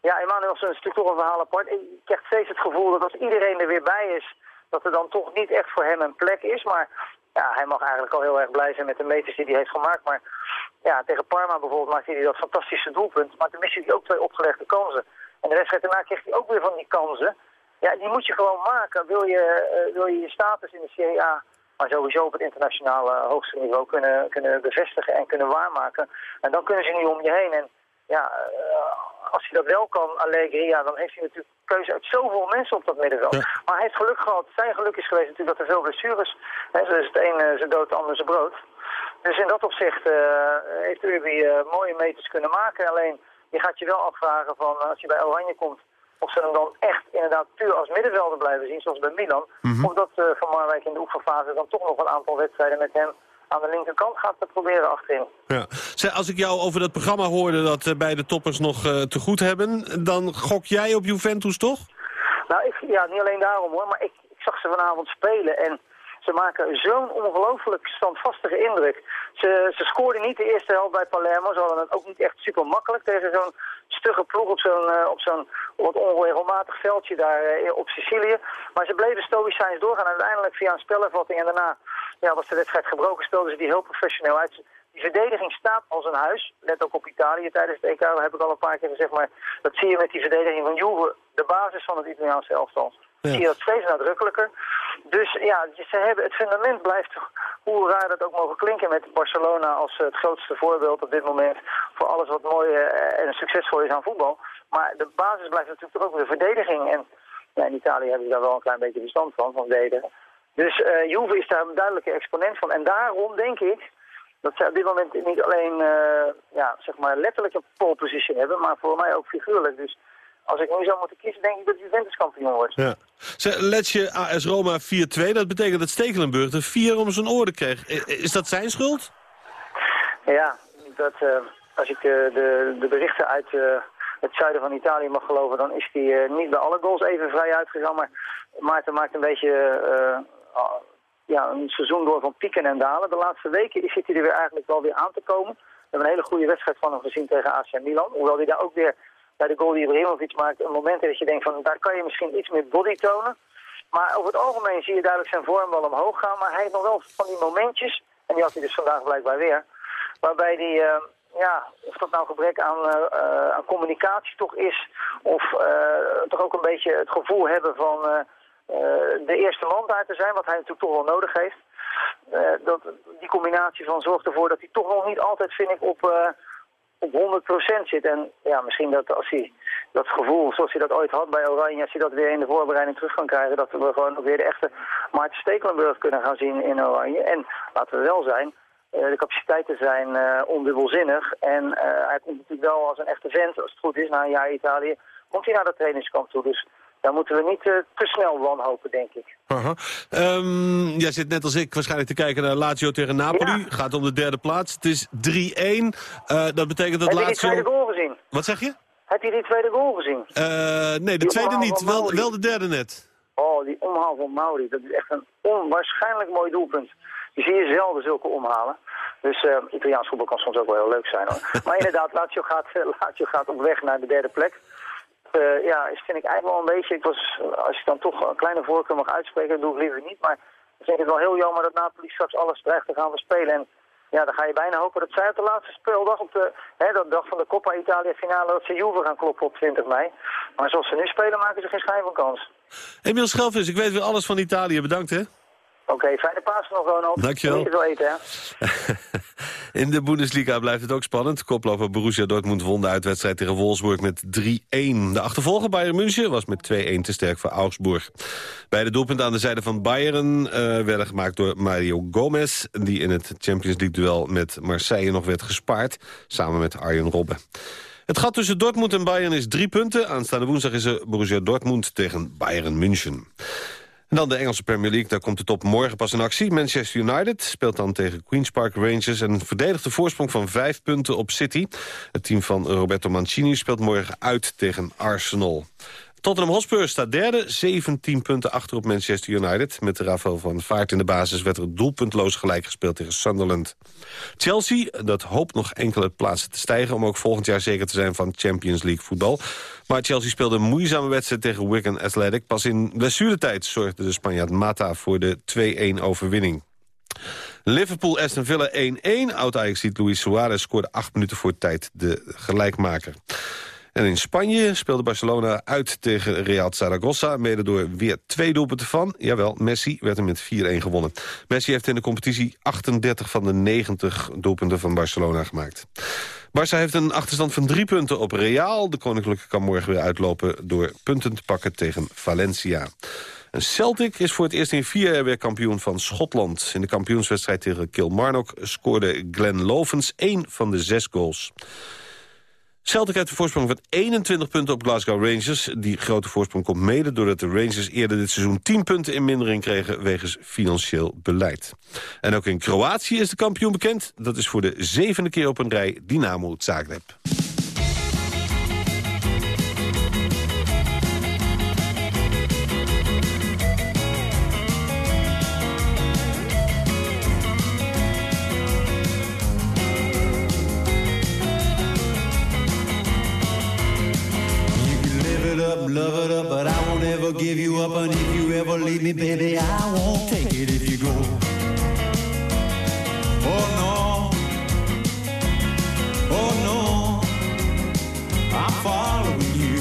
Ja, Emanuelson is natuurlijk toch een verhaal apart. Ik krijg steeds het gevoel dat als iedereen er weer bij is, dat er dan toch niet echt voor hem een plek is. Maar ja, hij mag eigenlijk al heel erg blij zijn met de meters die hij heeft gemaakt. Maar ja, tegen Parma bijvoorbeeld maakte hij dat fantastische doelpunt. Maar toen miste hij ook twee opgelegde kansen. En de wedstrijd daarna kreeg hij ook weer van die kansen. Ja, die moet je gewoon maken. Wil je eh, wil je, je status in de Serie A, maar sowieso op het internationale hoogste niveau kunnen, kunnen bevestigen en kunnen waarmaken. En dan kunnen ze niet om je heen. En ja, eh, als hij dat wel kan, Allegri, ja, dan heeft hij natuurlijk keuze uit zoveel mensen op dat middenveld. Maar hij heeft geluk gehad. Zijn geluk is geweest natuurlijk dat er veel blessures. Hè, dus het een eh, zijn dood, het ander zijn brood. Dus in dat opzicht eh, heeft Urbi eh, mooie meters kunnen maken. Alleen, je gaat je wel afvragen van eh, als je bij Oranje komt, of ze hem dan echt inderdaad puur als middenvelder blijven zien, zoals bij Milan. Of dat eh, Van Marwijk in de oefenfase dan toch nog een aantal wedstrijden met hem aan de linkerkant gaat te proberen achterin. Ja. Als ik jou over dat programma hoorde dat uh, beide toppers nog uh, te goed hebben... dan gok jij op Juventus, toch? Nou, ik, ja, niet alleen daarom hoor, maar ik, ik zag ze vanavond spelen en ze maken zo'n ongelooflijk standvastige indruk. Ze, ze scoorden niet de eerste helft bij Palermo. Ze hadden het ook niet echt super makkelijk tegen zo'n stugge ploeg op zo'n uh, op wat onregelmatig veldje daar uh, op Sicilië. Maar ze bleven stoïcijns doorgaan. Uiteindelijk via een spelervatting en daarna ja, was de wedstrijd gebroken. Speelden ze die heel professioneel uit. Die verdediging staat als een huis. Let ook op Italië tijdens het EK. Heb ik al een paar keer gezegd. Maar dat zie je met die verdediging van Juve. De basis van het Italiaanse elftal. Ja. Zie je dat steeds nadrukkelijker. Dus ja, ze hebben, het fundament blijft, hoe raar dat ook mogen klinken, met Barcelona als het grootste voorbeeld op dit moment voor alles wat mooi en succesvol is aan voetbal. Maar de basis blijft natuurlijk ook de verdediging. En in Italië hebben ze daar wel een klein beetje verstand van, van verdedigen. Dus eh Juve is daar een duidelijke exponent van. En daarom denk ik dat zij op dit moment niet alleen eh, ja, zeg maar letterlijk een pole position hebben, maar voor mij ook figuurlijk. Dus als ik nu zou moeten kiezen, denk ik dat Juventus kampioen wordt. Ja. Letje AS Roma 4-2, dat betekent dat Stekelenburg er 4 om zijn oren kreeg. Is dat zijn schuld? Ja, dat, eh, als ik de, de, de berichten uit eh, het zuiden van Italië mag geloven, dan is hij eh, niet bij alle goals even vrij uitgegaan. Maar Maarten maakt een beetje eh, ja, een seizoen door van pieken en dalen. De laatste weken is- zit hij er weer eigenlijk wel weer aan te komen. We hebben een hele goede wedstrijd van hem gezien tegen AC Milan. Hoewel hij daar ook weer bij de goal die Ibrahimovic maakt, een moment dat je denkt van daar kan je misschien iets meer body tonen. Maar over het algemeen zie je duidelijk zijn vorm wel omhoog gaan. Maar hij heeft nog wel van die momentjes, en die had hij dus vandaag blijkbaar weer, waarbij hij, eh, ja, of dat nou gebrek aan, eh, aan communicatie toch is, of eh, toch ook een beetje het gevoel hebben van eh, de eerste man daar te zijn, wat hij natuurlijk toch wel nodig heeft. Dat, die combinatie van zorgt ervoor dat hij toch nog niet altijd, vind ik, op, op 100% zit. En ja, misschien dat als hij dat gevoel, zoals hij dat ooit had bij Oranje, als hij dat weer in de voorbereiding terug kan krijgen, dat we gewoon ook weer de echte Maarten Stekelenburg kunnen gaan zien in Oranje. En laten we wel zijn, eh, de capaciteiten zijn eh, ondubbelzinnig. En eh, hij komt natuurlijk wel als een echte vent, als het goed is, na een jaar Italië, komt hij naar de trainingskamp toe. Dus daar moeten we niet eh, te snel wanhopen, denk ik. Aha. Ehm, jij zit net als ik waarschijnlijk te kijken naar Lazio tegen Napoli. Gaat om de derde plaats. Het is 3-1. Eh, dat betekent dat Heb je die Lazio... tweede goal gezien? Wat zeg je? Heb je die tweede goal gezien? Eh, nee, de Die tweede niet. Wel, wel de derde net. Oh, die omhaal van Mauri, dat is echt een onwaarschijnlijk mooi doelpunt. Die zie je zelden, zulke omhalen. Dus Italiaans voetbal kan soms ook wel heel leuk zijn hoor. Maar inderdaad, Lazio gaat, Lazio gaat op weg naar de derde plek. Eh, ja, vind ik eigenlijk wel een beetje, ik was, als je dan toch een kleine voorkeur mag uitspreken, doe ik liever niet. Maar ik vind het wel heel jammer dat Napoli straks alles dreigt te gaan verspelen. En ja, dan ga je bijna hopen dat zij op de laatste speeldag, op de hè, dat dag van de Coppa Italia finale, dat ze Juve gaan kloppen op 20 mei. Maar zoals ze nu spelen, maken ze geen schijn van kans. Emiel Schelvis, ik weet weer alles van Italië. Bedankt, hè? Oké, fijne Pasen nog, Ronald. Dankjewel. Niet te veel eten, hè? In de Bundesliga blijft het ook spannend. Koploper Borussia Dortmund won de uitwedstrijd tegen Wolfsburg met 3-1. De achtervolger Bayern München was met 2-1 te sterk voor Augsburg. Beide doelpunten aan de zijde van Bayern eh, werden gemaakt door Mario Gomez... die in het Champions League-duel met Marseille nog werd gespaard... samen met Arjen Robben. Het gat tussen Dortmund en Bayern is drie punten. Aanstaande woensdag is er Borussia Dortmund tegen Bayern München. En dan de Engelse Premier League, daar komt de top morgen pas in actie. Manchester United speelt dan tegen Queen's Park Rangers... en verdedigt de voorsprong van vijf punten op City. Het team van Roberto Mancini speelt morgen uit tegen Arsenal. Tottenham Hotspur staat derde, 17 punten achter op Manchester United. Met Rafael van Vaart in de basis werd er doelpuntloos gelijk gespeeld tegen Sunderland. Chelsea, dat hoopt nog enkele plaatsen te stijgen... om ook volgend jaar zeker te zijn van Champions League voetbal. Maar Chelsea speelde een moeizame wedstrijd tegen Wigan Athletic. Pas in blessuretijd zorgde de Spanjaard Mata voor de 2-1 overwinning. Liverpool-Aston Villa 1-1. Oud-Ajax Luis Suarez scoorde acht minuten voor tijd de gelijkmaker. En in Spanje speelde Barcelona uit tegen Real Zaragoza... mede door weer twee doelpunten van. Jawel, Messi werd er met 4-1 gewonnen. Messi heeft in de competitie 38 van de 90 doelpunten van Barcelona gemaakt. Barça heeft een achterstand van drie punten op Real. De Koninklijke kan morgen weer uitlopen door punten te pakken tegen Valencia. En Celtic is voor het eerst in vier jaar weer kampioen van Schotland. In de kampioenswedstrijd tegen Kilmarnock scoorde Glenn Lovens één van de zes goals. Celtic heeft een voorsprong van 21 punten op Glasgow Rangers. Die grote voorsprong komt mede doordat de Rangers eerder dit seizoen 10 punten in mindering kregen wegens financieel beleid. En ook in Kroatië is de kampioen bekend. Dat is voor de zevende keer op een rij Dynamo Zagreb. Me, baby, I won't take it if you go. Oh no, oh no, I'm following you.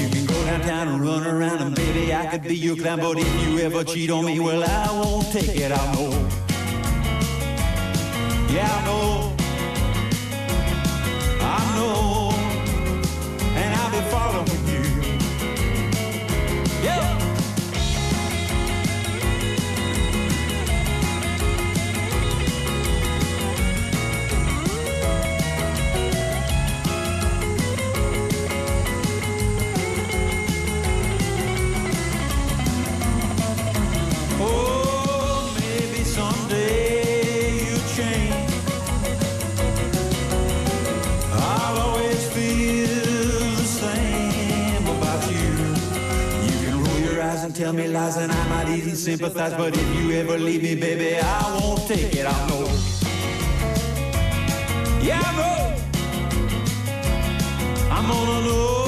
You can go downtown and run around, and baby, I could be your clown. But if you ever cheat on me, well, I won't take it. I know. Yeah, I know. I know, and I'll be following sympathize. But if you ever leave me, baby, I won't take it. I know. Yeah, I know. I'm gonna know.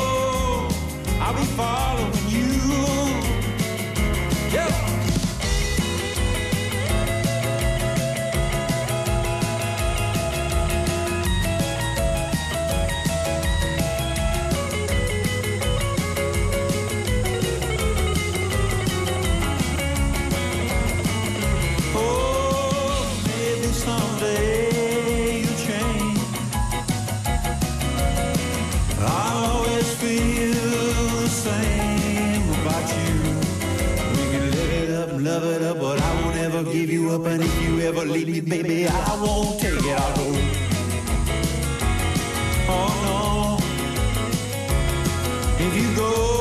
Up. And if you ever leave me, baby, I won't take it. I'll go. Oh no. If you go.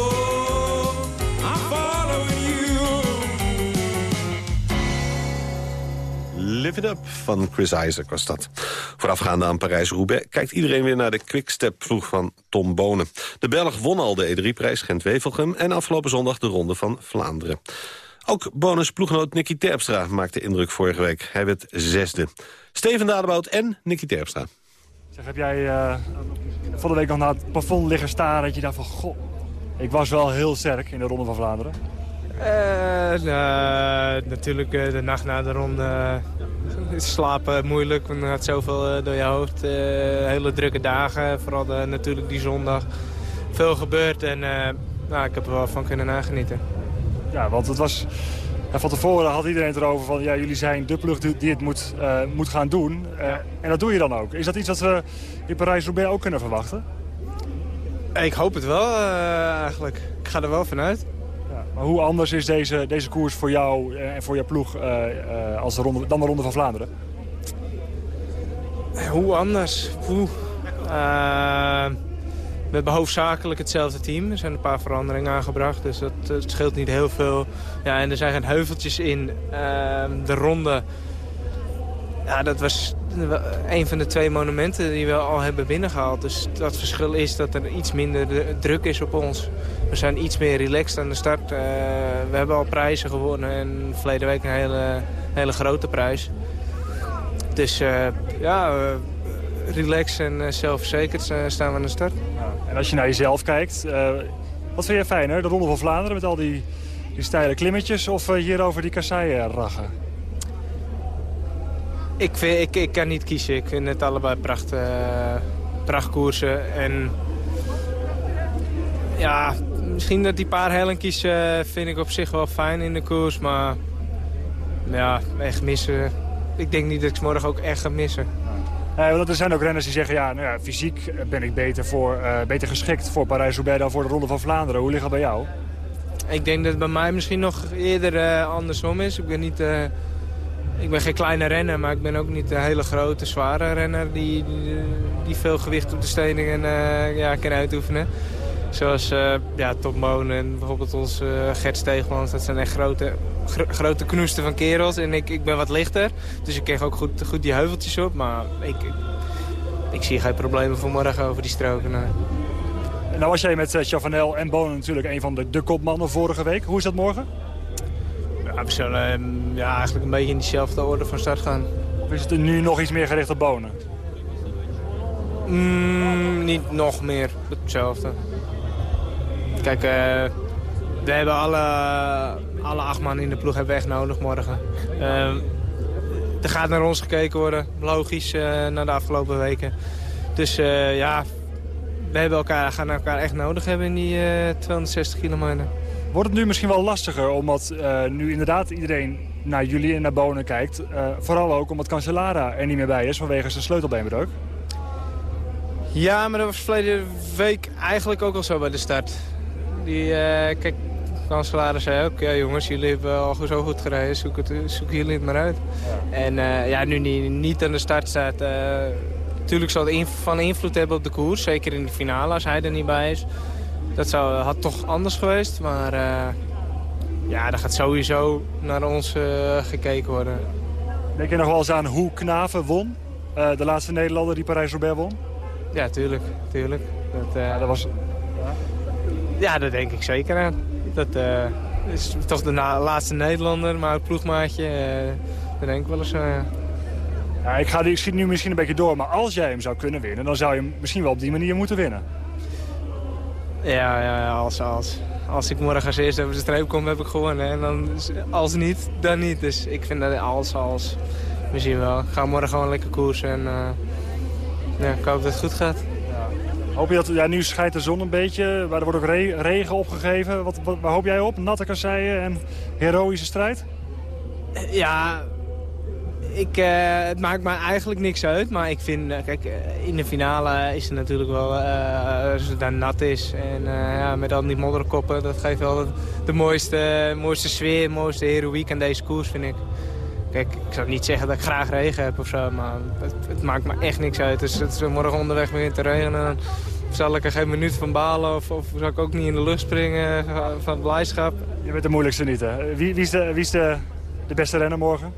Live It Up van Chris Isaac was dat. Voorafgaande aan Parijs-Roubaix kijkt iedereen weer naar de quickstep-ploeg van Tom Bonen. De Belg won al de E3-prijs Gent-Wevelgem en afgelopen zondag de Ronde van Vlaanderen. Ook Bonus ploeggenoot Nicky Terpstra maakte indruk vorige week. Hij werd zesde. Steven Dadebout en Nicky Terpstra. Zeg, heb jij eh van de week nog naar het plafond liggen staren dat je dacht van... Goh, ik was wel heel sterk in de Ronde van Vlaanderen. Eh, nou, natuurlijk eh, de nacht na de ronde is slapen moeilijk, want er gaat zoveel door je hoofd. Eh, hele drukke dagen, vooral de- natuurlijk die zondag. Veel gebeurd en eh, nou, ik heb er wel van kunnen nagenieten. Ja, want het was... van tevoren had iedereen het erover van... ja, jullie zijn de ploeg die het moet, eh, moet gaan doen. Eh, en dat doe je dan ook. Is dat iets dat we in Parijs-Roubaix ook kunnen verwachten? Ik hoop het wel eh, eigenlijk. Ik ga er wel vanuit. Ja, maar hoe anders is deze, deze koers voor jou eh, en voor je ploeg eh, eh, als de ronde, dan de Ronde van Vlaanderen? Hoe anders? Poeh. Eh, hebben hoofdzakelijk hetzelfde team. Er zijn een paar veranderingen aangebracht, dus dat, het scheelt niet heel veel. Ja, en er zijn geen heuveltjes in. Eh, de ronde, ja, dat was een van de twee monumenten die we al hebben binnengehaald. Dus dat verschil is dat er iets minder de- druk is op ons. We zijn iets meer relaxed aan de start. Eh, we hebben al prijzen gewonnen en verleden week een hele, hele grote prijs. Dus eh, ja, eh, relaxed en eh, zelfverzekerd eh, staan we aan de start. En als je naar jezelf kijkt, eh, wat vind je fijner? De Ronde van Vlaanderen met al die, die steile klimmetjes of hier over die kasseien raggen? Ik, vind, ik, ik kan niet kiezen. Ik vind het allebei pracht, prachtkoersen. En ja, misschien dat die paar hellinkjes eh, vind ik op zich wel fijn in de koers. Maar ja, echt missen. Ik denk niet dat ik ze morgen ook echt ga missen. Eh, want er zijn ook renners die zeggen, ja, nou ja fysiek ben ik beter, voor, eh, beter geschikt voor Parijs-Roubaix dan voor de Ronde van Vlaanderen. Hoe ligt dat bij jou? Ik denk dat het bij mij misschien nog eerder eh, andersom is. Ik ben, niet, ik ben geen kleine renner, maar ik ben ook niet een hele grote, zware renner... die, die, veel gewicht op de stenen ja, kan uitoefenen. Zoals eh ja, Tom Boon en bijvoorbeeld ons eh, Gert Steegmans. Dat zijn echt grote, gro- grote knoesten van kerels. En ik, ik ben wat lichter, dus ik kreeg ook goed, goed die heuveltjes op. Maar ik, ik, ik zie geen problemen voor morgen over die stroken. nee. En nou was jij met eh, Chavanel en Bonen natuurlijk een van de, de kopmannen vorige week. Hoe is dat morgen? Ja, we zullen ehm, ja, eigenlijk een beetje in diezelfde orde van start gaan. Of is het nu nog iets meer gericht op Bonen? Mm, niet nog meer hetzelfde. Kijk, eh, we hebben alle, alle acht man in de ploeg hebben we echt nodig morgen. Eh, er gaat naar ons gekeken worden, logisch, eh na de afgelopen weken. Dus eh, ja, we hebben elkaar, gaan elkaar echt nodig hebben in die eh, 260 kilometer. Wordt het nu misschien wel lastiger omdat nu inderdaad iedereen naar jullie en naar Bonen kijkt. vooral ook omdat Cancellara er niet meer bij is vanwege zijn sleutelbeenbreuk. Ja, maar dat was verleden week eigenlijk ook al zo bij de start. Die, eh, kijk, kanselaar zei ook, ja jongens, jullie hebben al zo goed gereden, zoek, het, zoeken jullie het maar uit. En eh, ja, nu die niet aan de start staat, eh, natuurlijk zal het van invloed hebben op de koers. Zeker in de finale, als hij er niet bij is. Dat zou, had toch anders geweest, maar eh, ja, er gaat sowieso naar ons gekeken worden. Denk je nog wel eens aan hoe Knaven won? De laatste Nederlander die Parijs-Roubaix won? Ja, tuurlijk, tuurlijk. Dat, dat was... Ja, daar denk ik zeker aan. Dat, eh, is toch de laatste Nederlander, maar ook ploegmaatje. eh dat denk ik wel eens zo, ja. Ja, ik, ga, die- ik schiet nu misschien een beetje door, maar als jij hem zou kunnen winnen... dan zou je hem misschien wel op die manier moeten winnen. Ja, ja, ja, als, als. Als ik morgen als eerste over de streep kom, heb ik gewonnen. En dan, als niet, dan niet. Dus ik vind dat als, als. Misschien wel. Ik ga morgen gewoon lekker koersen en eh, ja, ik hoop dat het goed gaat. Hoop je dat, ja, nu schijnt de zon een beetje, maar er wordt ook re- regen opgegeven. Wat, waar hoop jij op? Natte kasseien en heroïsche strijd? Ja, ik, eh, het maakt me eigenlijk niks uit. Maar ik vind, eh, kijk, eh, in de finale is het natuurlijk wel, als het dan nat is. En ja, met al die modderkoppen, dat geeft wel de, de mooiste, mooiste sfeer, mooiste heroïek aan deze koers, vind ik. Kijk, ik zou niet zeggen dat ik graag regen heb of zo, maar het, het maakt me echt niks uit. Dus als het morgen onderweg begint te regenen, dan zal ik er geen minuut van balen. Of, of zal ik ook niet in de lucht springen van, blijdschap. Je bent de moeilijkste niet, hè? Wie, wie is, de, wie is de, de beste renner morgen,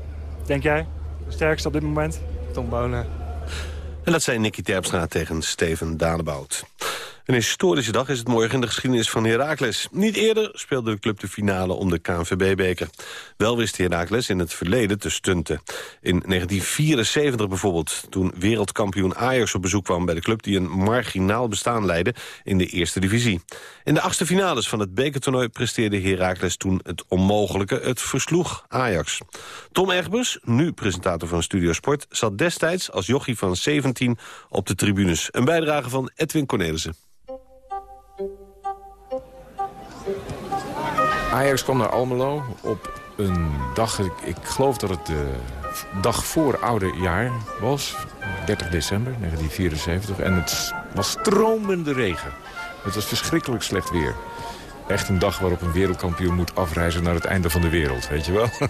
denk jij? De sterkste op dit moment? Tom Bonen. En dat zei Nicky Terpstra tegen Steven Danebout. Een historische dag is het morgen in de geschiedenis van Heracles. Niet eerder speelde de club de finale om de KNVB-beker. Wel wist Heracles in het verleden te stunten. In 1974 bijvoorbeeld, toen wereldkampioen Ajax op bezoek kwam... bij de club die een marginaal bestaan leidde in de eerste divisie. In de achtste finales van het bekertoernooi presteerde Heracles toen het onmogelijke. Het versloeg Ajax. Tom Egbers, nu presentator van Studio Sport... zat destijds als jochie van 17 op de tribunes. Een bijdrage van Edwin Cornelissen. Ajax kwam naar Almelo op een dag, ik, ik geloof dat het de dag voor oude jaar was. 30 december 1974. En het was stromende regen. Het was verschrikkelijk slecht weer. Echt een dag waarop een wereldkampioen moet afreizen naar het einde van de wereld, weet je wel?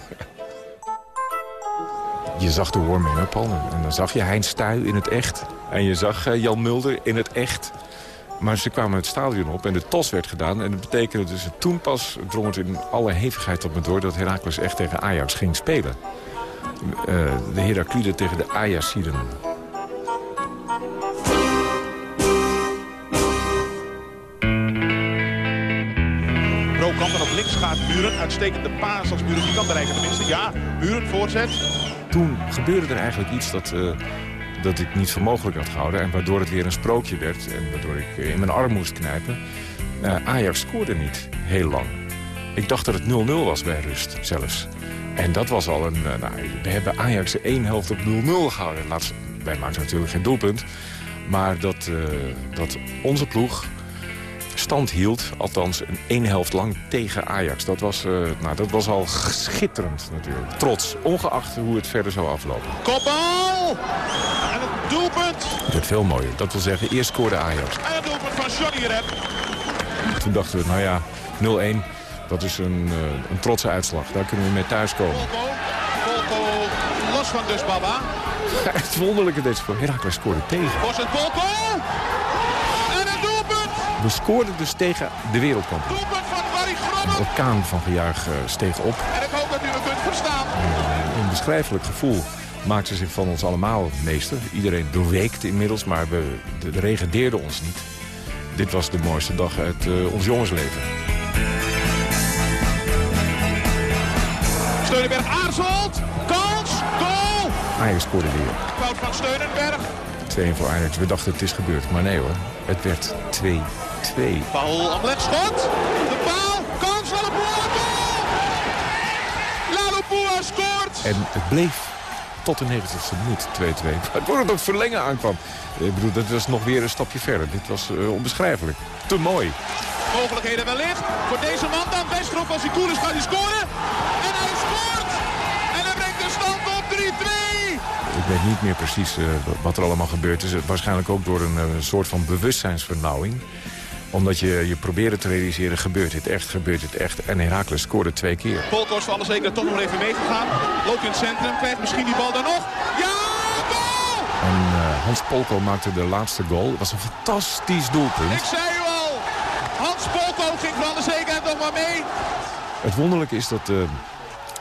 Je zag de warming-up al en dan zag je Heinz Stuy in het echt. En je zag eh, Jan Mulder in het echt. Maar ze kwamen het stadion op en de tos werd gedaan. En dat betekende dus toen pas drong het in alle hevigheid op me door... dat Heracles echt tegen Ajax ging spelen. Eh, de Herakliden tegen de Ajaxiden. Brokamp en op links gaat Muren. Uitstekende paas als Muren die kan bereiken tenminste. Ja, Muren voorzet. Toen gebeurde er eigenlijk iets dat, eh, dat ik niet voor mogelijk had gehouden... en waardoor het weer een sprookje werd en waardoor ik eh, in mijn arm moest knijpen. Eh, Ajax scoorde niet heel lang. Ik dacht dat het 0-0 was bij rust zelfs. En dat was al een... eh, nou, we hebben Ajax de één helft op 0-0 gehouden. Laat, wij maakten natuurlijk geen doelpunt. Maar dat, dat onze ploeg stand hield, althans een één helft lang tegen Ajax. Dat was, nou, dat was al schitterend natuurlijk. Trots, ongeacht hoe het verder zou aflopen. Kopbal! Het doelpunt. Het werd veel mooier. Dat wil zeggen, eerst scoorde Ajax. En het doelpunt van Johnny Rep. Toen dachten we, nou ja, 0-1, dat is een, eh, een trotse uitslag. Daar kunnen we mee thuiskomen. Volko los van dus Baba. Het wonderlijke deze voor Heracles scoorde tegen. Bos en Volko. En het doelpunt. We scoorden dus tegen de wereldkampioen. Doelpunt van Barry. Een orkaan van gejuich eh, steeg op. En ik hoop dat u me kunt verstaan. Een onbeschrijfelijk gevoel maakte zich van ons allemaal meester. Iedereen doorweekte inmiddels, maar we, de, de regen deerde ons niet. Dit was de mooiste dag uit eh, ons jongensleven. Steunenberg aarzelt. Kans. Goal. Ajax scoorde weer. Wout van Steunenberg. 2-1 voor Ajax. We dachten het is gebeurd, maar nee hoor. Het werd 2-2. Paul Amlet schot. De paal. Kans. Lalopua. Goal. Lalopua scoort. En het bleef tot de 90ste minuut 2-2. Waardoor het ook verlengen aankwam. Ik bedoel, dat was nog weer een stapje verder. Dit was eh, onbeschrijfelijk. Te mooi. Mogelijkheden wellicht. Voor deze man dan. Westrop als hij cool is gaat hij scoren. En hij scoort. En hij brengt de stand op 3-2. Ik weet niet meer precies eh, wat er allemaal gebeurd is. Waarschijnlijk ook door een eh, soort van bewustzijnsvernauwing. Omdat je, je probeerde te realiseren, gebeurt dit echt, gebeurt dit echt. En Herakles scoorde twee keer. Polko is voor alle zekerheid toch nog even meegegaan. Loopt in het centrum. Krijgt misschien die bal dan nog. Ja! Goal! En eh, Hans Polko maakte de laatste goal. Het was een fantastisch doelpunt. Ik zei u al. Hans Polko ging voor alle zekerheid nog maar mee. Het wonderlijke is dat eh,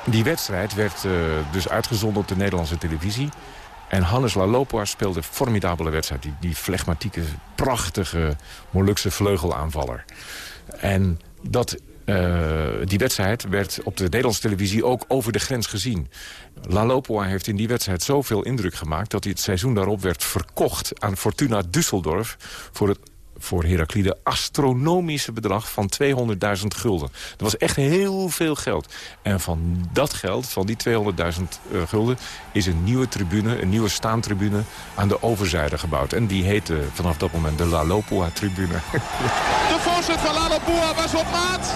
die wedstrijd werd eh, dus uitgezonden op de Nederlandse televisie. En Hannes Lalopoa speelde een formidabele wedstrijd. Die, die flegmatieke, prachtige Molukse vleugelaanvaller. En dat Eh, die wedstrijd werd op de Nederlandse televisie ook over de grens gezien. La Lopoa heeft in die wedstrijd zoveel indruk gemaakt... dat hij het seizoen daarop werd verkocht aan Fortuna Düsseldorf... voor het voor Heraklide astronomische bedrag van 200.000 gulden. Dat was echt heel veel geld. En van dat geld, van die 200.000 uh, gulden... is een nieuwe tribune, een nieuwe staantribune aan de overzijde gebouwd. En die heette vanaf dat moment de La Lopoa-tribune. De voorzet van Lalopoa was op maat.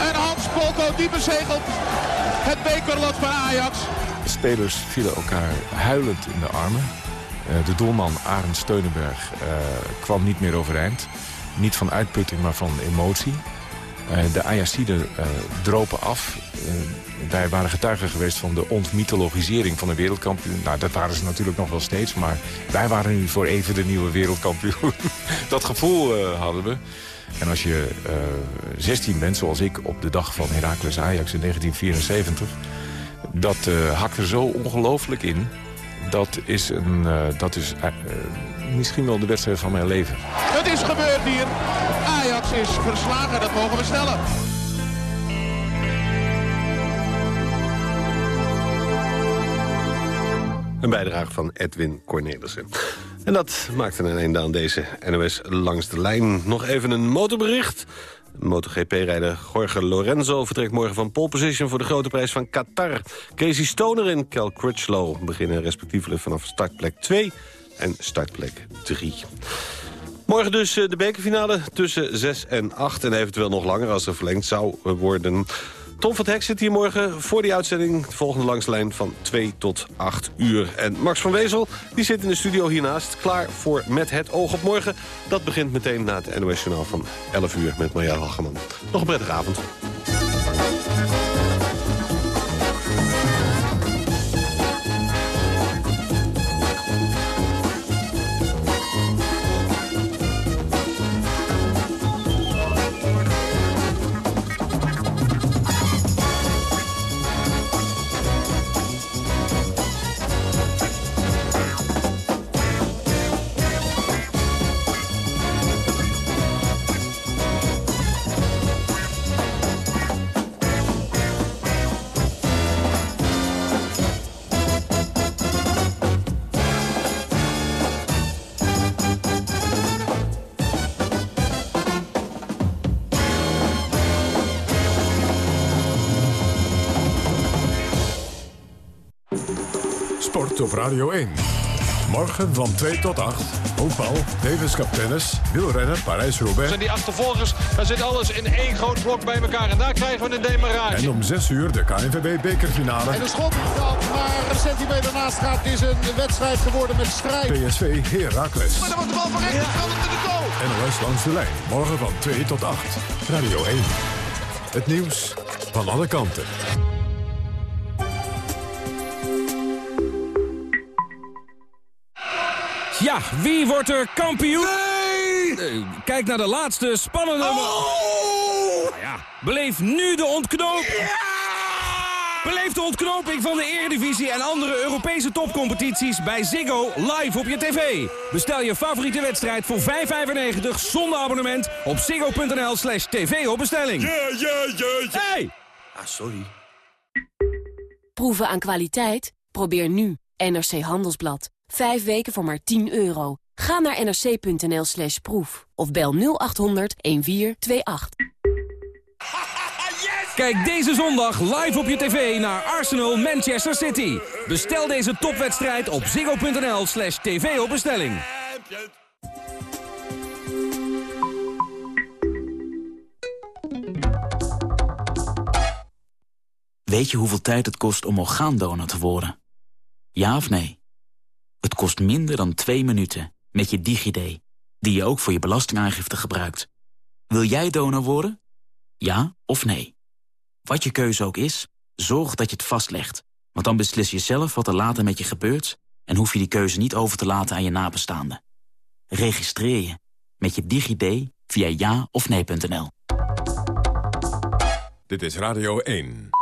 En Hans Polko die bezegelt het bekerlot van Ajax. De spelers vielen elkaar huilend in de armen. Uh, de doelman Arend Steunenberg uh, kwam niet meer overeind. Niet van uitputting, maar van emotie. Uh, de Ajaxiden dropen af. wij waren getuigen geweest van de ontmythologisering van de wereldkampioen. Nou, dat waren ze natuurlijk nog wel steeds. Maar wij waren nu voor even de nieuwe wereldkampioen. dat gevoel hadden we. En als je 16 bent, zoals ik, op de dag van Heracles Ajax in 1974... dat hakt er zo ongelooflijk in dat is, een, uh, dat is uh, misschien wel de wedstrijd van mijn leven. Het is gebeurd hier. Ajax is verslagen, dat mogen we stellen. Een bijdrage van Edwin Cornelissen. En dat maakte een einde aan deze NOS Langs de Lijn. Nog even een motorbericht. MotoGP-rijder Jorge Lorenzo vertrekt morgen van pole position... voor de grote prijs van Qatar. Casey Stoner en Cal Crutchlow beginnen respectievelijk vanaf startplek 2 en startplek 3. Morgen dus de bekerfinale tussen 6 en 8 en eventueel nog langer als er verlengd zou worden. Tom van het Hek zit hier morgen voor die uitzending. De volgende langslijn van 2 tot 8 uur. En Max van Wezel die zit in de studio hiernaast. Klaar voor Met het oog op morgen. Dat begint meteen na het NOS Journaal van 11 uur met Marja Halgeman. Nog een prettige avond. Radio 1. Morgen van 2 tot 8. Honkbal, Davis Cup tennis, wielrennen, Parijs-Roubaix. En die achtervolgers, daar zit alles in één groot blok bij elkaar. En daar krijgen we een demarage. En om 6 uur de KNVB bekerfinale. En de schot dat maar een centimeter naast gaat. Het is een wedstrijd geworden met strijd. PSV Heracles. Maar dan wordt de bal van rechts ja. gaat het in de goal. NOS langs de lijn. Morgen van 2 tot 8. Radio 1. Het nieuws van alle kanten. Ja, wie wordt er kampioen? Nee! Kijk naar de laatste spannende... Oh! Nou ja, beleef nu de ontknoping. Ja! Beleef de ontknoping van de Eredivisie en andere Europese topcompetities bij Ziggo live op je tv. Bestel je favoriete wedstrijd voor 5,95 zonder abonnement op ziggo.nl slash tv op bestelling. Ja, ja, ja, ja. Hey! Ah, sorry. Proeven aan kwaliteit? Probeer nu NRC Handelsblad. Vijf weken voor maar 10 euro. Ga naar nrc.nl slash proef of bel 0800 1428. Kijk deze zondag live op je tv naar Arsenal Manchester City. Bestel deze topwedstrijd op ziggo.nl slash tv op bestelling. Weet je hoeveel tijd het kost om orgaandonor te worden? Ja of nee? Het kost minder dan twee minuten met je DigiD, die je ook voor je belastingaangifte gebruikt. Wil jij donor worden? Ja of nee? Wat je keuze ook is, zorg dat je het vastlegt. Want dan beslis je zelf wat er later met je gebeurt... en hoef je die keuze niet over te laten aan je nabestaanden. Registreer je met je DigiD via ja of nee.nl. Dit is Radio 1.